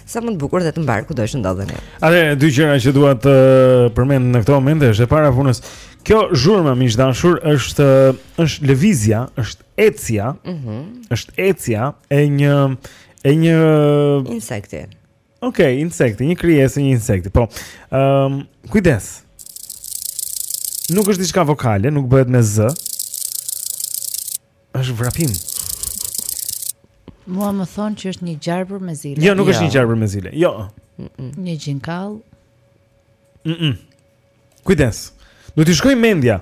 Sa më të bukur dhe të mbarë kudo që ndodheni Atëherë, dy gjëra që dua të përmend në këto momente është e para e punës Kjo zhurma miq të dashur është, është lëvizja, është ecja mm -hmm. është ecja e një, e një... Insekti Ok, insekti, një krijesë, një insekti Po, um, kujdes Nuk është diçka vokale, nuk bëhet me zë Është vrapim. Mua më thonë që është një gjarpër me zile. Jo, nuk është një gjarpër me zile. Jo. Një gjinkall. Mm. Kujdes. Do t'i shkoj mendja.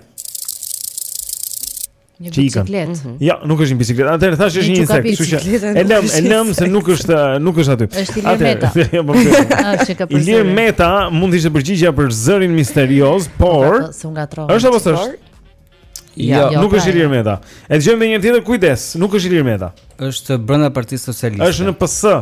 Një biçikletë. Mhm. Jo, nuk është një biçikletë. Atëherë thashë është një insekt, kështu që e lëmë, e lëmë se nuk është, nuk është aty. Është Ilir Meta. Jo, po. Ah, Ilir Meta mund të ishte përgjigja për zërin misterioz, po, por po, është apo është? Jo, jo, nuk është pra, jo, Ilir Meta. E dëgjojmë dhe një tjetër kujdes, nuk është Ilir Meta. Është brenda Partisë Socialiste. Është në PS.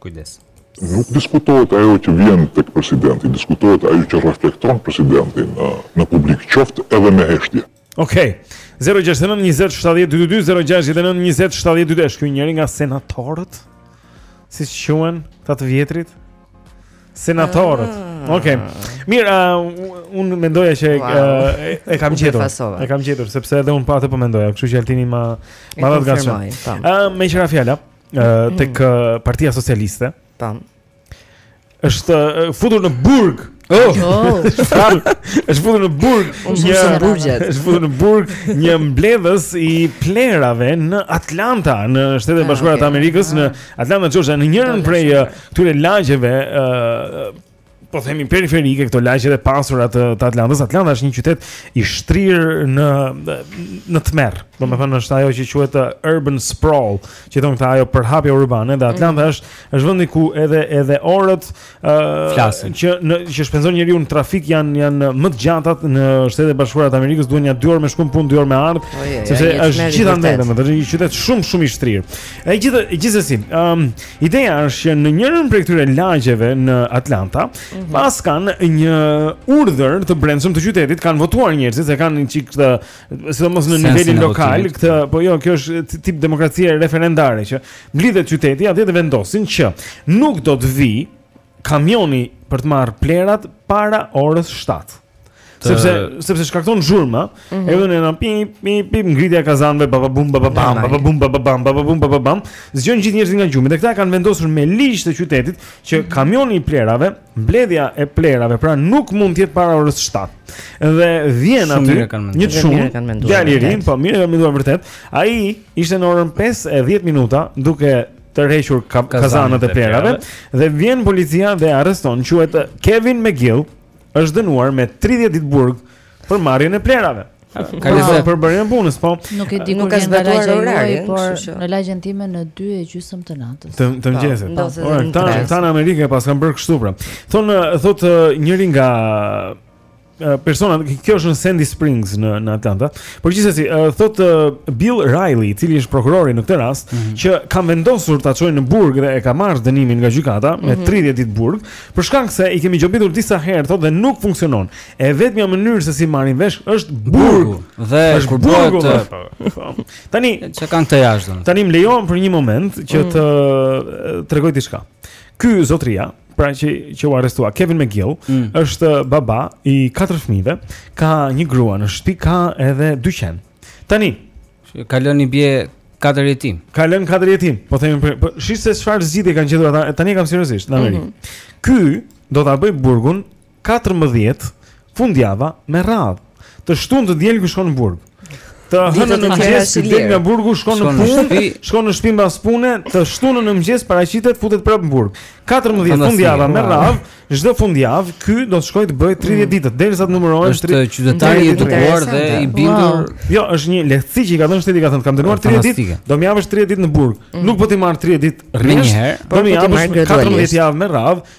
Kujdes. Nuk diskutohet ajo që vjen tek presidenti, diskutohet ajo që reflekton presidenti në në publik, qoftë edhe me heshtje. Okej. Okay. 069 20 70 222 069 20 70 222 është ky njëri nga senatorët? Si quhen këta të vjetrit? Senatorët. Ah. Okej. Okay. Mirë, uh, unë mendoja që wow. uh, e, e kam gjetur. E kam gjetur sepse edhe unë po atë po mendoja, kështu që Altini ma ma dha të gatshme. Ë, uh, më qira fjala, ë uh, tek uh, Partia Socialiste. Tam. Është uh, futur në burg. Oh, oh. është futur në burg. Një burgjet. Është futur në burg një mbledhës i plehrave në Atlanta, në Shtetet e ah, Bashkuara të Amerikës, në ah. Atlanta, Georgia, në njërën prej uh, këtyre lagjeve ë uh, po themi periferike këto lagjet e pasura të, të Atlantës. Atlanta është një qytet i shtrirë në në tmerr. Domethënë është ajo që quhet uh, urban sprawl, që thonë këta ajo përhapja urbane dhe Atlanta mm. është është vendi ku edhe edhe orët ë uh, që në që shpenzon njeriu në trafik janë janë më të gjatat në Shtetet e Bashkuara të Amerikës, duhen ja 2 orë me shku në punë, 2 orë me ardh, oh, sepse është gjithandej domethënë një qytet shumë shumë i shtrirë. Ai gjithë gjithsesi, ë um, Ideja është që në njërën prej këtyre lagjeve në Atlanta, mm -hmm. paskan një urdhër të brendshëm të qytetit, kanë votuar njerëzit, se kanë një çik këtë, sidomos në nivelin lokal, këtë, po jo, kjo është tip demokracie referendare që mblidhet qyteti, atje dhe vendosin që nuk do të vijë kamioni për të marrë plehrat para orës 7. Sepse sepse shkakton zhurmë, mm -hmm. edhe në pim pim pim ngritja e kazanëve baba bum baba bam baba bum baba bam baba bum baba bam, zgjon gjithë njerëzit nga gjumi. Dhe këta e kanë vendosur me ligj të qytetit që mm -hmm. kamioni i plehrave, mbledhja e plehrave, pra nuk mund të jetë para orës 7. Dhe vjen aty një shumë kanë menduar. Djalë i ri, po mirë e kanë menduar vërtet. Ai ishte në orën 5 e 10 minuta duke tërhequr ka, kazanët e plehrave dhe vjen policia dhe e arreston quhet Kevin McGill është dënuar me 30 ditë burg për marrjen e plehrave. Ka lëzë për bërjen e punës, po. Nuk e di nuk ka zbatuar orarin, por në lagjen time në 2 e gjysmë të natës. Të të mëngjesit. Po, Ora, këta në Amerikë paskan bërë kështu pra. Thonë thotë njëri nga persona, kjo është në Sandy Springs në në Atlanta. Por gjithsesi, uh, thotë uh, Bill Riley, i cili është prokurori në këtë rast, mm -hmm. që ka vendosur ta çojë në burg dhe e ka marrë dënimin nga gjykata mm -hmm. me 30 mhm. ditë burg, për shkak se i kemi gjobitur disa herë thotë dhe nuk funksionon. E vetmja mënyrë se si marrin vesh është burg Burgu. dhe është kur bëhet të... Po, po. Tani që kanë të jashtë. Tani më lejon për një moment që mhm. të mm -hmm. tregoj diçka. Ky zotria, pra që që u arrestua Kevin McGill mm. është baba i katër fëmijëve, ka një grua në shtëpi, ka edhe dyqan. Tani ka lënë një bie katër jetimë. Ka lënë katër jetimë. Po themi për po, shih se çfarë zgjidhje kanë gjetur ata. Tani e kam seriozisht në Amerikë. Mm -hmm. Ky do ta bëjë burgun katërmbëdhjetë fundjava me radhë. Të shtunën të dielën ky shkon në burg. Të hënën në mëngjes ky del nga burgu shkon në punë, shkon në shtëpi mbas pune, të shtunën në mëngjes paraqitet futet prap në burg. 14 fundjava me radhë, çdo fundjavë ky do të shkojë të bëjë 30 mm. ditë derisa të numërohen 30. Është qytetar i edukuar dhe i bindur. Jo, është një lehtësi që i ka dhënë shteti, ka thënë të kam dënuar 30 ditë, do më japësh 30 ditë në burg. Mm. Nuk po t'i marr 30 ditë rresht, do më japësh 14 javë me radhë,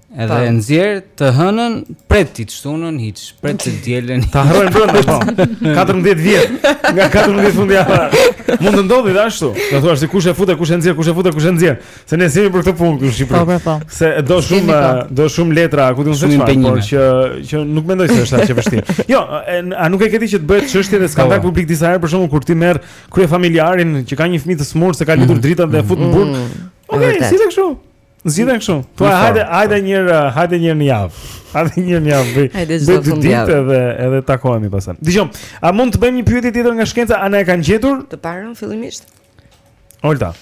Edhe e nxjerr të hënën pret ti të shtunën hiç, pret të dielën. Ta harrojnë brenda po. 14 vjet. Nga 14 fundjava. Mund të ndodhë ashtu. Do thuash se kush e futi, kush e nxjerr, kush e futi, kush e nxjerr. Se ne jemi për këtë punë këtu në Shqipëri. Po, po, po. Se do shumë do shumë letra, ku di unë se çfarë, por që që nuk mendoj se është aq e vështirë. Jo, a nuk e ke ti që të bëhet çështje dhe skandal po. publik disa herë për shkak kur ti merr kryefamiliarin që ka një fëmijë të sëmurë se ka lidhur mm. dritën dhe e fut në burg. Mm. Okej, si të kështu? Zgjidhen kështu. Po hajde, hajde një herë, hajde një herë në javë. Hajde një herë në javë. Hajde çdo ditë edhe edhe takohemi pastaj. Dëgjomë, a mund të bëjmë një pyetje tjetër nga shkenca? A na e kanë gjetur? Të parën fillimisht. Olta.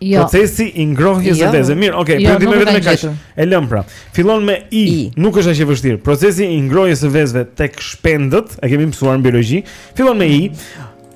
Jo. Procesi i ngrohjes së jo. vezë. Mirë, okay, jo, pyetimi vetëm e kaq. E lëmë pra. Fillon me i. I. Nuk është aq e vështirë. Procesi i ngrohjes së vezëve tek shpendët, e kemi mësuar në biologji, fillon me i.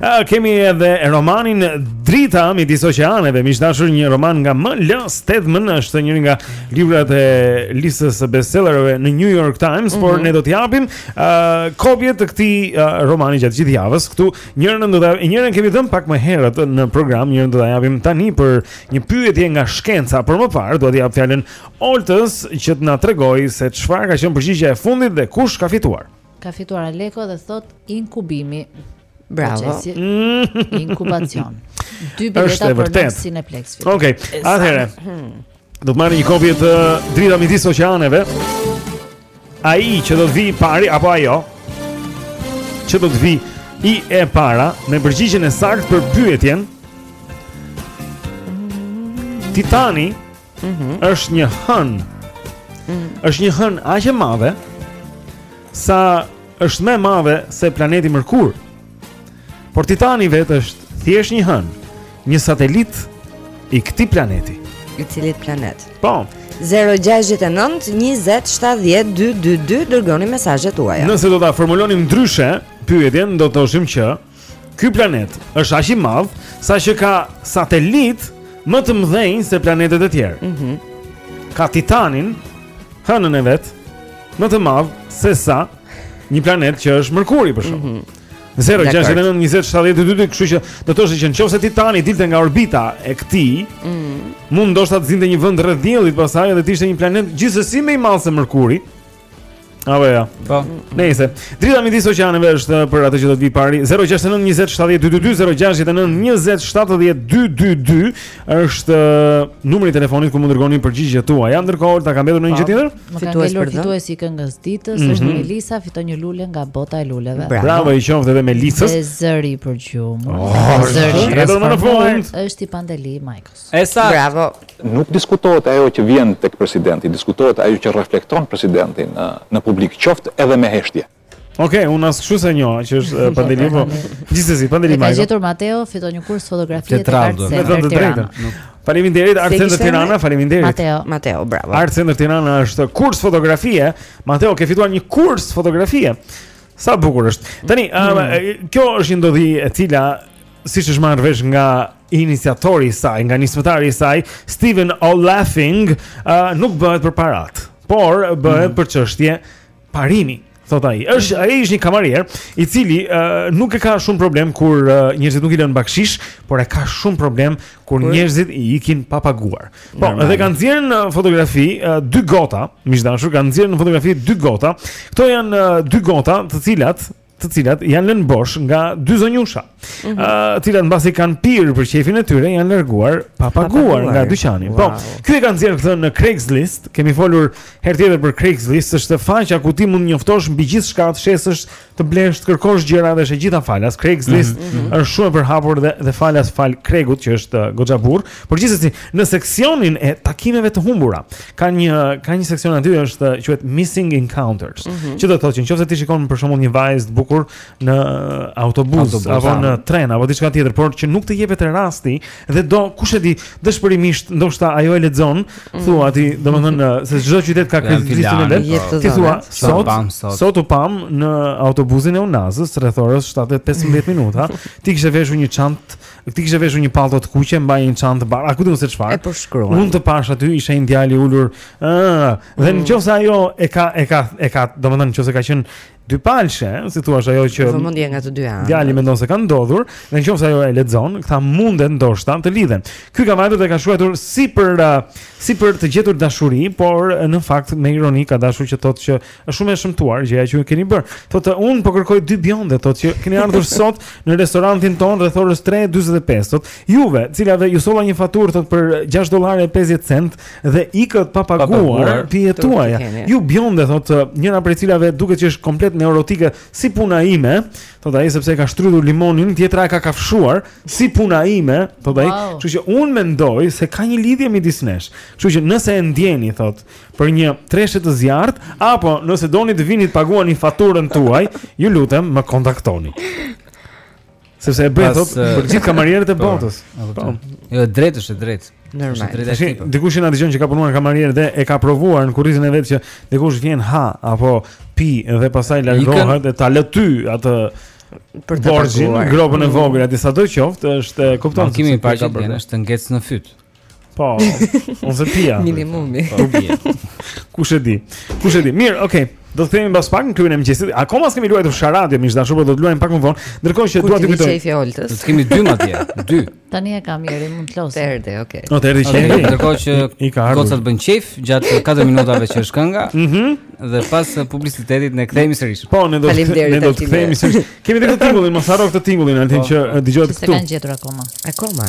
A, kemi edhe romanin Drita midis oqeaneve Miss Dashuri një roman nga M. L. Stedman është njëri nga librat e listës e bestsellerëve në New York Times mm -hmm. Por mhm. ne do të japim uh, kopje të këtij uh, romani gjatë gjithë javës Këtu njërën, po njërën e kemi dhënë pak më herët në program Njërën do ta japim tani për një pyetje nga shkenca Por më parë do t'ia jap fjalën Oltës që t'na tregoj se çfarë ka qenë përgjigja e fundit dhe kush ka fituar Ka fituar Aleko dhe thotë inkubimi. Bravo. Inkubacion. Dy bileta për në Cineplexx. Okej. Okay. Atëherë. Hmm. Do të marrë një kopje të Drita midis oqeaneve. Ai që do të vijë i pari apo ajo që do të vijë e para me përgjigjen e saktë për pyetjen Titani Mm -hmm. është një hënë. Mm -hmm. Është një hënë aq e madhe sa është më e madhe se planeti Mërkur. Por Titani vetë është thjesht një hënë, një satelit i këtij planeti. I cili planet? Po. 069 20 70 222 dërgoni mesazhet tuaja. Nëse do ta formulonim ndryshe pyetjen, do të thoshim që Ky planet është aq i madh sa që ka satelitë më të mëdhenj se planetet e tjerë. Mhm. Mm ka Titanin, hënën e vet, më të madh se sa një planet që është Mërkuri për shembull. Mm -hmm. 0692070222, kështu që do të thoshte që në qoftë se Titani dilte nga orbita e këtij, mm -hmm. mund ndoshta të zinte një vend rreth diellit pastaj edhe të ishte një planet gjithsesi më i madh se Mërkuri. Apo ja. Po. Nesër Drita midis oqeaneve është për atë që do të vijë i pari 069 20 70 222 069 20 70 222 është numri i telefonit ku mund të dërgoni përgjigjet tuaja. Ndërkohë të ka mbetur një gjë tjetër. Më ka ngelur fituesi i këngës së ditës, mhm. është Melisa fiton një lule nga bota e luleve. Bravo i qoftë edhe Melisës. Me zërin për gjumë. Oh, zëri. Është i Pandeli Majkos. Bravo. Nuk diskutohet ajo që vjen tek presidenti, diskutohet ajo që reflekton presidenti në në publik, qoftë edhe me heshtje. Ok, unë as kështu s'e njoha që është eh, Pandeli, po gjithsesi Pandeli Majko. E ka gjetur Mateo fiton një kurs fotografie tek Art Center Tirana. Faleminderit Art Center Tirana, faleminderit. Mateo, Mateo, bravo. Art Center Tirana është kurs fotografie. Mateo ke fituar një kurs fotografie. Sa bukur është. Tani, mm. kjo është një ndodhi e cila siç është marrë vesh nga iniciatori i saj, nga nismëtari i saj, Steven O'Laughing, uh, nuk bëhet për paratë, por bëhet mm. për çështje parimi. Thotë ai, është ai është një kamarier i cili uh, nuk e ka shumë problem kur uh, njerëzit nuk i lënë bakshish, por e ka shumë problem kur njerëzit i ikin pa paguar. Po, edhe ka nxjerrë në fotografi uh, dy gota, miq të dashur, ka nxjerrë në fotografi dy gota. Këto janë uh, dy gota, të cilat të cilat janë lënë bosh nga dy zonjusha, mm -hmm. uh, të cilat mbasi kanë pirë për qejfin e tyre janë larguar pa paguar nga dyqani. Po, wow. Po, ky e ka nxjerrë këtë në Craigslist. Kemi folur herë tjetër për Craigslist, është faqja ku ti mund të njoftosh mbi gjithçka, të shesësh, të blesh, të kërkosh gjëra dhe është e gjitha falas. Craigslist mm -hmm. është shumë e përhapur dhe dhe falas falë Craigut që është uh, goxha burrë. Por gjithsesi, në seksionin e takimeve të humbura, ka një ka një seksion aty është quhet missing encounters. Mm -hmm. Që do të thotë që në qoftë se ti shikon për shembull një vajzë të bukur në autobus, autobus apo në tren apo diçka tjetër, por që nuk të jepet rasti dhe do kush e di, dëshpërimisht ndoshta ajo e lexon, mm -hmm. thua ti, domethënë se çdo qytet ka këtë listën e vet. Ti thua sot, sot, sot u pamë në autobusin e Unazës rreth orës 7:15 minuta. Ti kishe veshur një çantë Nuk ti kishe veshur një pallto të kuqe, mbaje një çantë të bardhë, a ku di unë se çfarë? E përshkruan. Unë të pashë aty isha një djalë i ulur. Ëh, mm. dhe nëse ajo e ka e ka e ka, domethënë nëse ka qenë dy palshe, si thuash ajo që vëmendje nga të dyja. Djali mendon se ka ndodhur, dhe nëse ajo e lexon, këta munden ndoshta të lidhen. Ky ka vajtur dhe ka shkruar si për uh, si për të gjetur dashuri, por në fakt me ironi ka dashur që t'thotë që Është shumë e shëmtuar gjëja që keni bërë. Thotë unë po kërkoj dy bjonde, thotë që keni ardhur sot në restorantin tonë rreth orës 3:45. Thotë juve, cilave ju solla një faturë thotë për 6 dollarë e 50 cent dhe ikët pa paguar pijet tuaja. Ju bjonde thotë njëra prej cilave duket që është komplet neurotike si puna ime, thotë ai sepse ka shtrydhur limonin, tjetra e ka kafshuar si puna ime, thotë ai. Kështu që unë mendoj se ka një lidhje midis nesh. Kështu që nëse e ndjeni thotë për një treshe të zjarrtë apo nëse doni të vini të paguani faturën tuaj, ju lutem më kontaktoni. Sepse e bëj thotë për gjithë kamarierët e po, botës. Po. Jo, drejtë është e drejtë. Normal. Tash dikush që na dëgjon që ka punuar kamarier dhe e ka provuar në kurrizin e vet që dikush vjen ha apo pi dhe pastaj largohet dhe ta lë ty atë për të borxhin, gropën e mm. vogël aty sado qoftë, është e kupton. Ne kemi parë që është ngec në fyt. Po. Unë vetë pija. Minimumi. Po pija. Kush e di? Kush e di? Mirë, okay. Do të kthehemi mbas pak në klubin e mëngjesit. Akoma s'kemi luajtur sharadio, miq të dashur, por do të luajmë pak më vonë. Ndërkohë që dua të kujtoj. Do të kemi dy madje, dy. Tani e ka Jeri, mund të losë. Erdhi, okay. Po të erdhi qejfi. Ndërkohë që i ka ardhur. Gocat bëjnë qejf gjatë 4 minutave që është kënga. Mhm. Dhe pas uh, publicitetit ne kthehemi sërish. Po, ne do të ne do të kthehemi sërish. Kemi edhe tingullin, mos harro këtë tingullin, Altin që uh, dëgjohet këtu. S'e kanë gjetur akoma. Akoma.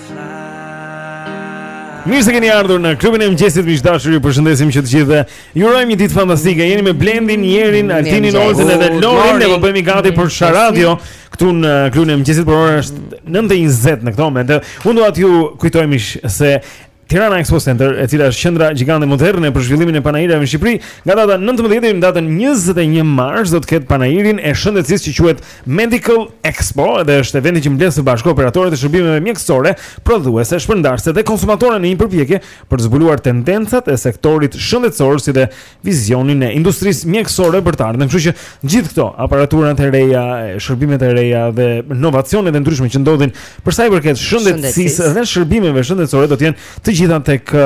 Mirë se keni ardhur në klubin e mëngjesit miq të dashur. Ju përshëndesim që të gjithëve. Ju urojmë një ditë fantastike. Jeni me Blendin, Jerin, Altinin, Olsen dhe Lorin. Ne po bëhemi gati për Sharadio këtu në klubin e mëngjesit, por ora është 9:20 në këtë moment. Unë dua t'ju kujtoj miq se Tirana Expo Center, e cila është qendra gjigante moderne për zhvillimin e panaireve në Shqipëri, nga data 19 deri në datën 21 mars do të ketë panairin e shëndetësisë që quhet Medical Expo dhe është eventi që mbledh së bashku operatorët e shërbimeve mjekësore, prodhuese, shpërndarëse dhe konsumatore në një përpjekje për të zbuluar tendencat e sektorit shëndetësor si dhe vizionin e industrisë mjekësore për të ardhmen. Kështu që gjithë këto aparaturat e reja, shërbimet e reja dhe inovacionet e ndryshme që ndodhin për sa i përket shëndetësisë dhe shërbimeve shëndetësore do të jenë të gjitha tek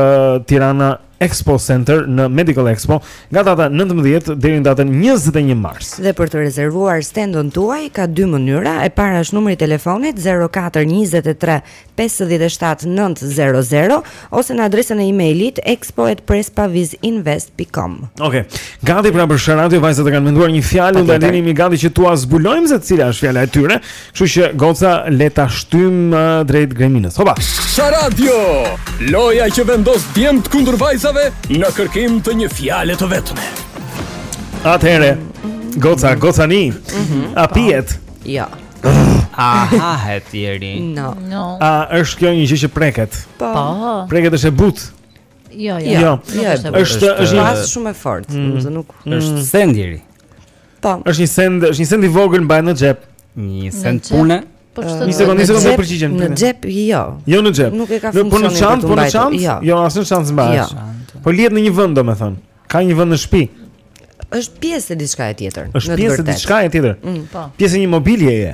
Tirana Expo Center në Medical Expo nga data 19 deri në datën 21 mars. Dhe për të rezervuar stendën tuaj ka dy mënyra. E para është numri i telefonit 04 23 57 900 ose në adresën e emailit expo@prespavizinvest.com. Okej. Okay. Gati pra për Sharadio, vajzat e kanë menduar një fjalë, ndaj dhe jemi gati që t'ua zbulojmë se cila është fjala e tyre. Kështu që goca le ta shtyjmë uh, drejt greminës. Hopa. Sharada. Loja që vendos djemtë kundër vajzave në kërkim të një fjale të vetme. Atëherë, goca, goca. Mm -hmm. A pihet? Jo. A hahet, Ieri. No. No. A është kjo një gjë që preket? Po. po. Preket është e butë. Jo, jo. Jo, jo është është një pak shumë e fortë, mm. domethënë nuk është mm. send, Ieri. Po. Është një send, është një send i vogël mbahet në xhep. Një send pune. Po çfarë? Një sekondë, një sekondë me përgjigjen. Në xhep jo. Jo në xhep. Nuk e ka funksionin. Po në çantë, po në çantë? Jo, jo as në çantë mbahet. Jo. Po lihet në një vend, domethënë. Ka një vend në shtëpi. Është pjesë e diçka e tjetër. Është pjesë e diçka e tjetër. Mm, po. Pjesë e një mobilieje.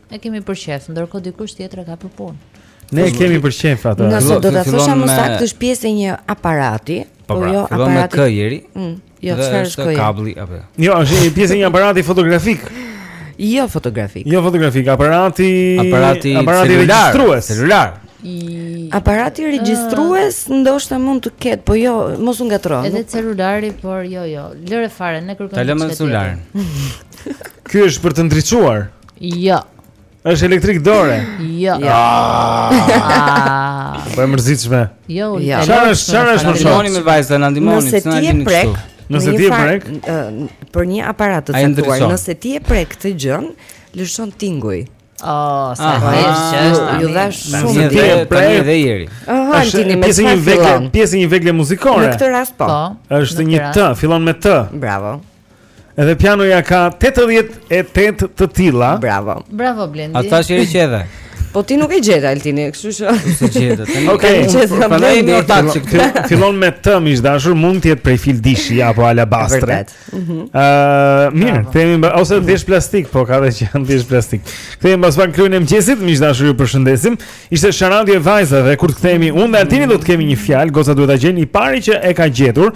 E kemi për qef, ndërkohë dikush tjetër e ka për punë. Ne e kemi për qef atë. Nëse do ta thosha më saktë është pjesë e një aparati, po, po jo aparati. Me kë, Ieri. Mm, jo, çfarë është K, Ieri? Kabli apo jo? Jo, është një pjesë e një aparati fotografik. Jo fotografik. Jo fotografik, aparati aparati aparati regjistrues, celular. I... Aparati regjistrues uh... ndoshta mund të ketë, po jo, mos u ngatërro. Edhe celulari, por jo, jo. Lëre fare, ne kërkojmë. Ta lëmë celularin. Ky është për të ndriçuar. Jo. Është elektrik dore. Jo. Jo. Ah. Po e mërzitshme. Jo, jo. Çfarë është? Çfarë është më shumë? Ndihmoni vajza, na ndihmoni. Nëse ti e prek, nëse ti e prek për një aparat të caktuar, nëse ti e prek këtë gjën, lëshon tinguj. Oh, sa thjesht që është. Ju dhash shumë dhe për një dhe Ieri. Aha, tani pjesë një vegle, pjesë një vegle muzikore. Në këtë rast po. po. Është një T, fillon me T. Bravo. Edhe pianoja ka 88 të tilla. Bravo. Bravo Blendi. Ata që i qeve. Po ti nuk e gjete Altin, kështu që. Nuk e gjeta. Okej. Po ne jemi ortak që këtu fillon me T miq dashur, mund të jetë prej fildishi apo alabastre. Ëh, mhm. mirë, themi ose dish plastik, po ka dhe që janë dish plastik. Kthehemi pas pak te klubi i mëngjesit, miq dashur ju përshëndesim. Ishte sharada e vajzave, kur të kthehemi unë dhe Altini do të kemi një fjalë, goca duhet ta gjejnë i pari që e ka gjetur,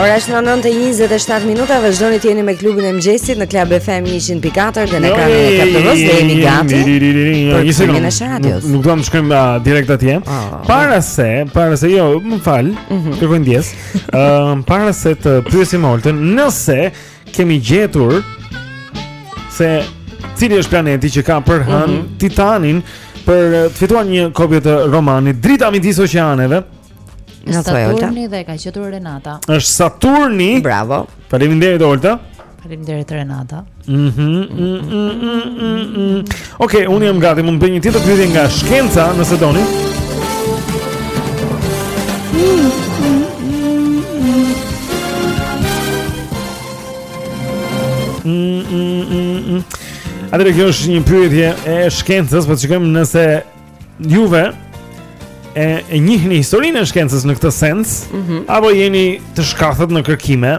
Ora është 9:27 minuta, vazhdoni të jeni me klubin e mëngjesit në Club FM 104 dhe në ekranin e Club TV-së dhe jemi gati. Një sekondë. Nuk duam të shkojmë uh, direkt atje. Oh. Para se, para se jo, më fal, mhm. kërkoj ndjesë. Ëm para se të pyesim Oltën, nëse kemi gjetur se cili është planeti që ka për hënë mm -hmm. Titanin për të fituar një kopje të romanit Drita midis oqeaneve. Saturni dhe e ka gjetur Renata. Është Saturni. Bravo. Faleminderit Olta. Faleminderit Renata. Mhm. Mm mm, mm -mm -mm Ok, unë jam gati, mund të bëj një tjetër pyetje nga shkenca nëse doni. Atëherë kjo është një pyetje e shkencës, po të shikojmë nëse juve e, e njihni historinë e shkencës në këtë sens, mm -hmm. apo jeni të shkathët në kërkime.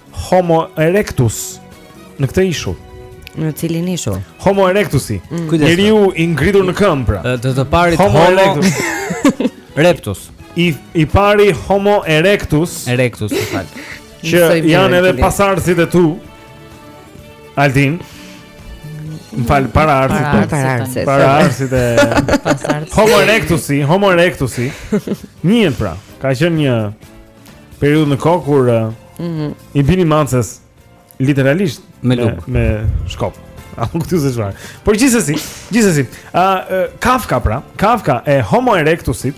Homo erectus në këtë ishull. Në cilin ishull? Homo erectusi. Mm. Njeriu i ngritur në këmbë. Pra. Të të parit Homo, homo... erectus. Reptus. I i pari Homo erectus. Erectus, më fal. Që janë edhe pasardhësit e tu. Aldin. Më fal paraardhësit. Para, paraardhësit. Paraardhësit e Homo erectusi, Homo erectusi. Një pra, ka qenë një Periudhë në kohë kur uh, mm -hmm. i binim maces literalisht me me, me shkop. Apo ku ta di se çfarë Por gjithsesi Gjithsesi uh, uh, Kafka pra Kafka e homo erectusit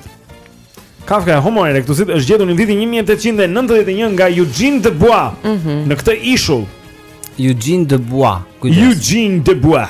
Kafka e homo erectusit është gjetur në vitin 1891 nga Eugene Dubois mm -hmm. Në këtë ishull Eugene Dubois Eugene Dubois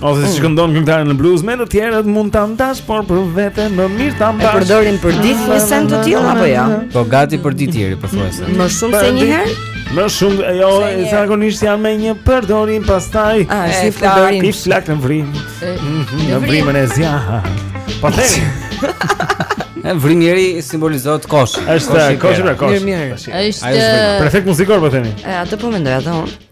Ose si këndon këngëtarja në blues, me të tjerët mund ta ndash, por për vete më mirë ta mbash. E përdorim për ditë një send të tillë apo jo? Po gati për ditë tjetër pothuajse. Më shumë se një herë? Më shumë, jo, zakonisht janë me një përdorim pastaj. Ah, si përdorim. T'i flak në vrimë. Mhm, në vrimën e zezë. Po themi. E vrimjeri simbolizohet kosh. Është kosh për kosh. Mirë, mirë. Është perfekt muzikor po themi. E atë po mendoj atë.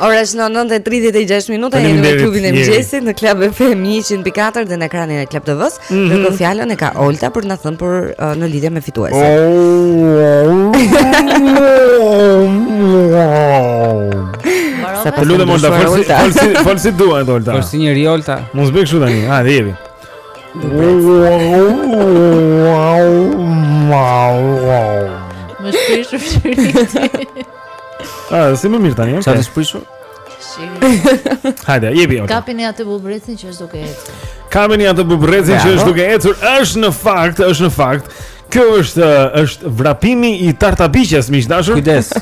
Ora është 9:36 minuta jemi në klubin e mëngjesit në Club FM 104 dhe në ekranin e Club TV-së. Mm -hmm. Kërkon fjalën e ka Olta për të na thënë për uh, në lidhje me fituesin. Tha të lutem Olta, falsi falsi falsi duan Olta. Falsi një ri Olta. Mos bëj kështu tani. Ha, djevi. Më shpish, më shpish. Ah, si më mirë tani. Sa të shprishur? Si. Hajde, jepi ora. Kapeni atë buburrecin që është duke ecur. Kapeni atë buburrecin që është duke ecur, është në fakt, është në fakt. Kjo është është vrapimi i tartabiqes, miq të dashur. Kujdes.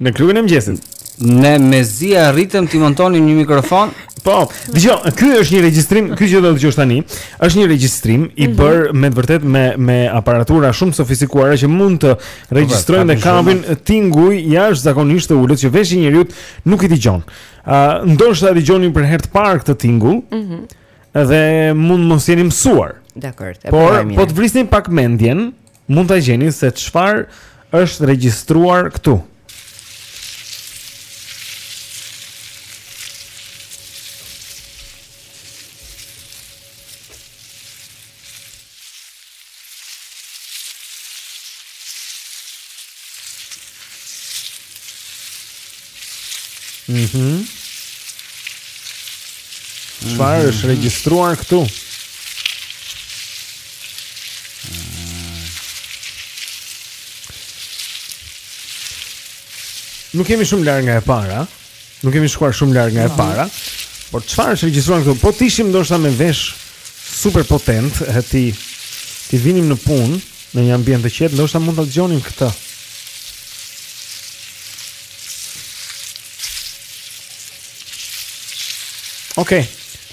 Në klubin e mëngjesit. Ne mezi arritëm t'i montonim një mikrofon. Po, dëgjoj, ky është një regjistrim, ky që do të dëgjosh tani, është një regjistrim i mhm. bërë me të vërtetë me me aparatura shumë të sofistikuara që mund të regjistrojnë dhe kapin tinguj jashtëzakonisht të ulët që veshi i njeriut nuk i dëgjon. Uh, ndoshta e dëgjoni për herë të parë këtë tingull mm -hmm. dhe mund mos jeni mësuar. Dakor. Por, po të vrisni pak mendjen, mund ta gjeni se çfarë është regjistruar këtu. Mhm. Mm Çfarë mm -hmm. është regjistruar këtu? Nuk jemi shumë larg nga e para Nuk kemi shkuar shumë larg nga e para. Por çfarë është regjistruar këtu? Po të ishim ndoshta me vesh super potent, dhe t'i vinim në punë në një ambient të qetë, ndoshta mund ta dëgjonim këtë. Okej. Okay.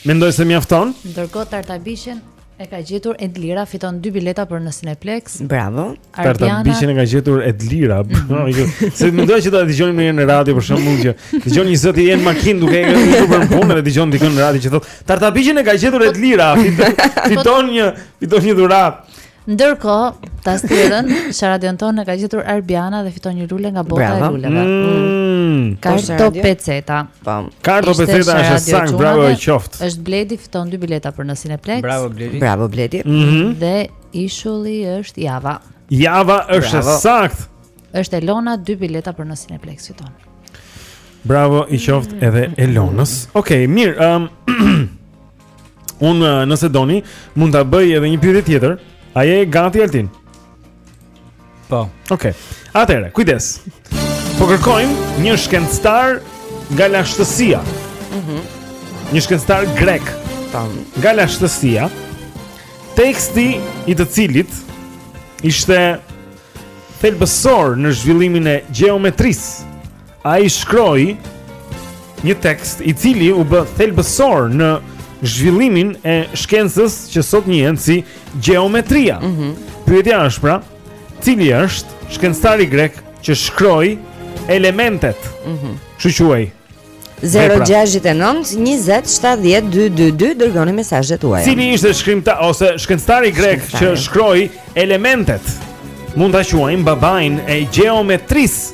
Mendoj se mjafton. Ndërkohë tartabishen E ka gjetur Edlira, fiton dy bileta për në Cineplex. Bravo. Ardiana. Tartabiqen e ka gjetur Edlira. Mhm. Se mendoj që ta dëgjojnë në radio për shembull që dëgjon një zotëri në makinë duke ikur për punë dhe dëgjon dikën në radio që thotë tartabiqen e ka gjetur Edlira, fiton një fiton një dhuratë. Ndërkohë, tastierën, sharadën tonë e ka gjetur Arbiana dhe fiton një lule nga bota e luleve. Mm. Kartopeceta. Po. Kartopeceta është e saktë, bravo i qoftë. Është Bledi fiton dy bileta për në Cineplex. Bravo Bledi. Bravo Bledi. Mm -hmm. Dhe ishulli është Java. Java është e saktë. Është Elona dy bileta për në Cineplex fiton. Bravo i qoftë mm. edhe Elonës. Okej, okay, mirë. Ëm um, unë uh, nëse doni, mund ta bëj edhe një pyetje tjetër. A je gati Altin? Po. Okej. Okay. Atëherë, kujdes. Po kërkojmë një shkencëtar nga lashtësia. Mhm. Mm një shkencëtar grek. Tan. Nga lashtësia. Teksti i të cilit ishte thelbësor në zhvillimin e gjeometrisë. Ai shkroi një tekst i cili u bë thelbësor në zhvillimin e shkencës që sot njihet si gjeometria. Mm -hmm. Pyetja është pra, cili është shkencëtari grek që shkroi elementet? Mhm. Mm Kështu quhet. 0-6-9-20-7-10-2-2-2 Dërgoni mesazhet tuaja Cili ishte shkrimta ose shkencëtari grek Që shkroi elementet Mund ta quajmë babain e gjeometrisë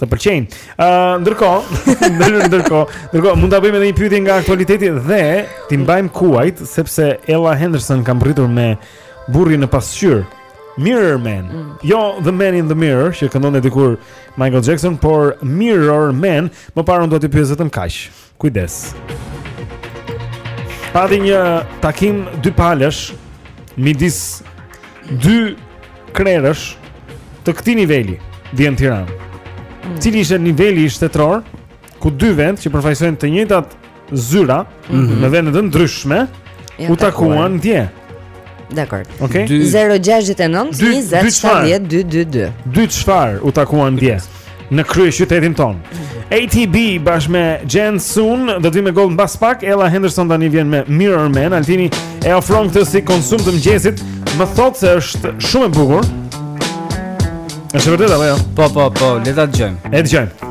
Të pëlqejnë. Ë, uh, ndërkohë, ndërkohë, ndërkohë mund ta bëjmë edhe një pyetje nga aktualiteti dhe t'i mbajmë kuajt sepse Ella Henderson ka mbërritur me burrin në pasqyrë. Mirror Man. Mm. Jo The Man in the Mirror, që këndonte dikur Michael Jackson, por Mirror Man, më parë unë dua t'i pyes vetëm kaq. Kujdes. Pati një takim dypalësh midis dy krerësh të këtij niveli dje në Tiranë. Mm. Cili ishte niveli shtetëror ku dy vetë që përfaqësojnë të njëjtat zyra mm -hmm. në vende të ndryshme u takuan dje. Dakor. Okay. 069 20 70 222. Dy çfarë u takuan dje? në kryeqytetin tonë. ATB bashkë me Jen Sun do të vijë me Gold mbas pak. Ella Henderson tani vjen me Mirror Man. Altini e ofron këtë si konsum të mëngjesit. Më thotë se është shumë e bukur. Është vërtet apo jo? Po, po, po, le ta dëgjojmë. E dëgjojmë.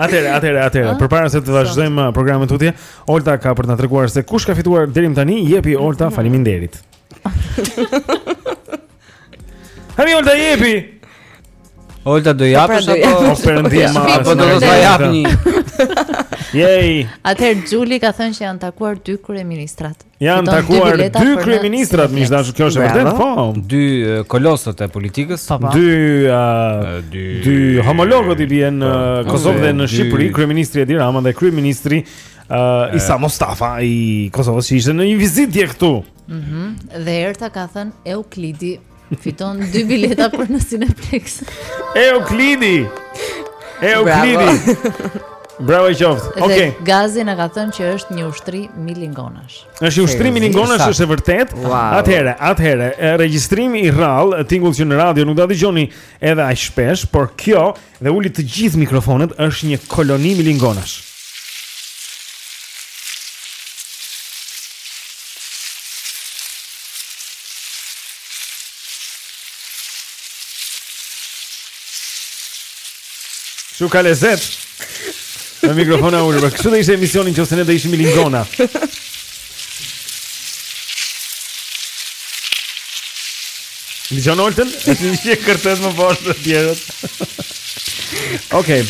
Atëherë, atëherë, atëherë. Përpara se të vazhdojmë uh, programin tutje, Olta ka për të na treguar se kush ka fituar deri më tani, jepi Olta, mhm. faleminderit. Hë mi Olta jepi. Olta do japësh pra, apo po perëndim po do të japni. Yay. Atëherë Xhuli ka thënë se janë takuar dy kryeministrat. Janë takuar dy kryeministrat, mu dha kjo është e vërtetë, po, dy kolosët e politikës, po, po. dy dy homologët i bie në po, Kosovë dhe në Shqipëri, kryeministri Edi Rama dhe kryeministri uh, Isa Mustafa i Kosovës që ishte në një vizitë dje këtu. Mhm. Mm dhe Erta ka thënë Euklidi Fiton dy bileta për në Cineplexx. Euklidi. Euklidi. Bravo i qoftë. Okej. Okay. Gazi na ka thënë që është një ushtri milingonash. Është një ushtri milingonash është e vërtetë. Wow. Atëherë, atëherë, regjistrimi i rrallë, tingull që në radio nuk do ta dëgjoni edhe aq shpesh, por kjo Dhe uli të gjithë mikrofonët është një koloni milingonash. Sa ka lezet. Me mikrofona ulur. Kështu do ishte emisioni në qoftë se ne do ishim milingona Në John Olten, e të një kërtës më poshtë të tjerët. Okej.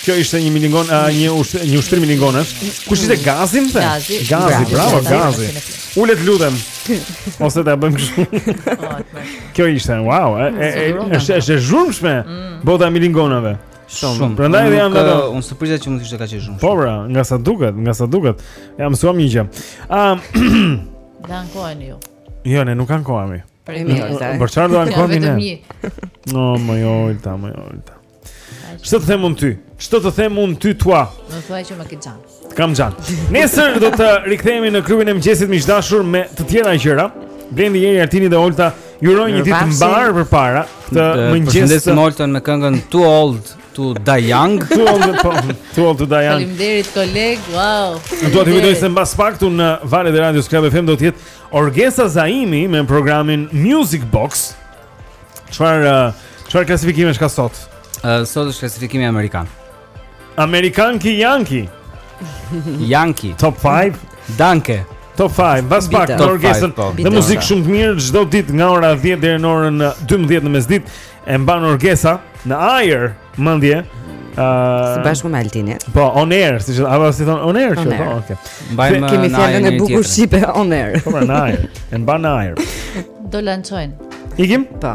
Kjo ishte një milingona, një ushtri, një ushtri milingonash. Kush ishte Gazi the? Gazi. Gazi, bravo, Gazi. Ule të lutem. Ose ta bëjmë kështu. Kjo ishte, wow, e, e, e, është është e zhurmshme. Mm. Bota e milingonave. Shumë. Prandaj edhe janë ato. Unë surprizë që mund të ishte kaq e shumë. Po pra, nga sa duket, nga sa duket. Ja mësuam një gjë. Ëm. Dan kohën ju. Jo, ne nuk ankohemi. Për çfarë do të ankohemi ne? Jo, moj Olta, moj Olta. Ç'të them unë ty? Ç'të të them unë ty tani? Do thuash që më ke xhan. Të kam xhan. Nesër do të rikthehemi në klubin e mëngjesit miq të dashur me të tjera gjëra. Blendi Jeri Artini dhe Olta ju urojnë një ditë të mbarë përpara këtë mëngjes. Përshëndesim Oltën me këngën Too Old to Die Young. Too Old po, Too Old to Die Young. Faleminderit koleg. Wow. Do t'ju kujtoj se mbas pak këtu në valët e radios Club FM do të jetë Orgesa Zaimi me programin Music Box. Çfarë uh, çfarë klasifikimi ka sot? Uh, sot është klasifikimi amerikan. Amerikan ky Janki Janki Top 5 Janki Top 5, pas pak, me Orgesën po, dhe muzikë shumë të mirë çdo ditë nga ora 10 deri në orën 12 në mesditë. E mban Orgesa në ajër mëndje Uh, Së bashku me Altinin Po, on air, siç e thonë, si thonë, on air që, po, okay. Kemi fjalën e bukur shqipe, on air Po, në ajër, e mban në ajër Do lançojnë Ikim? Po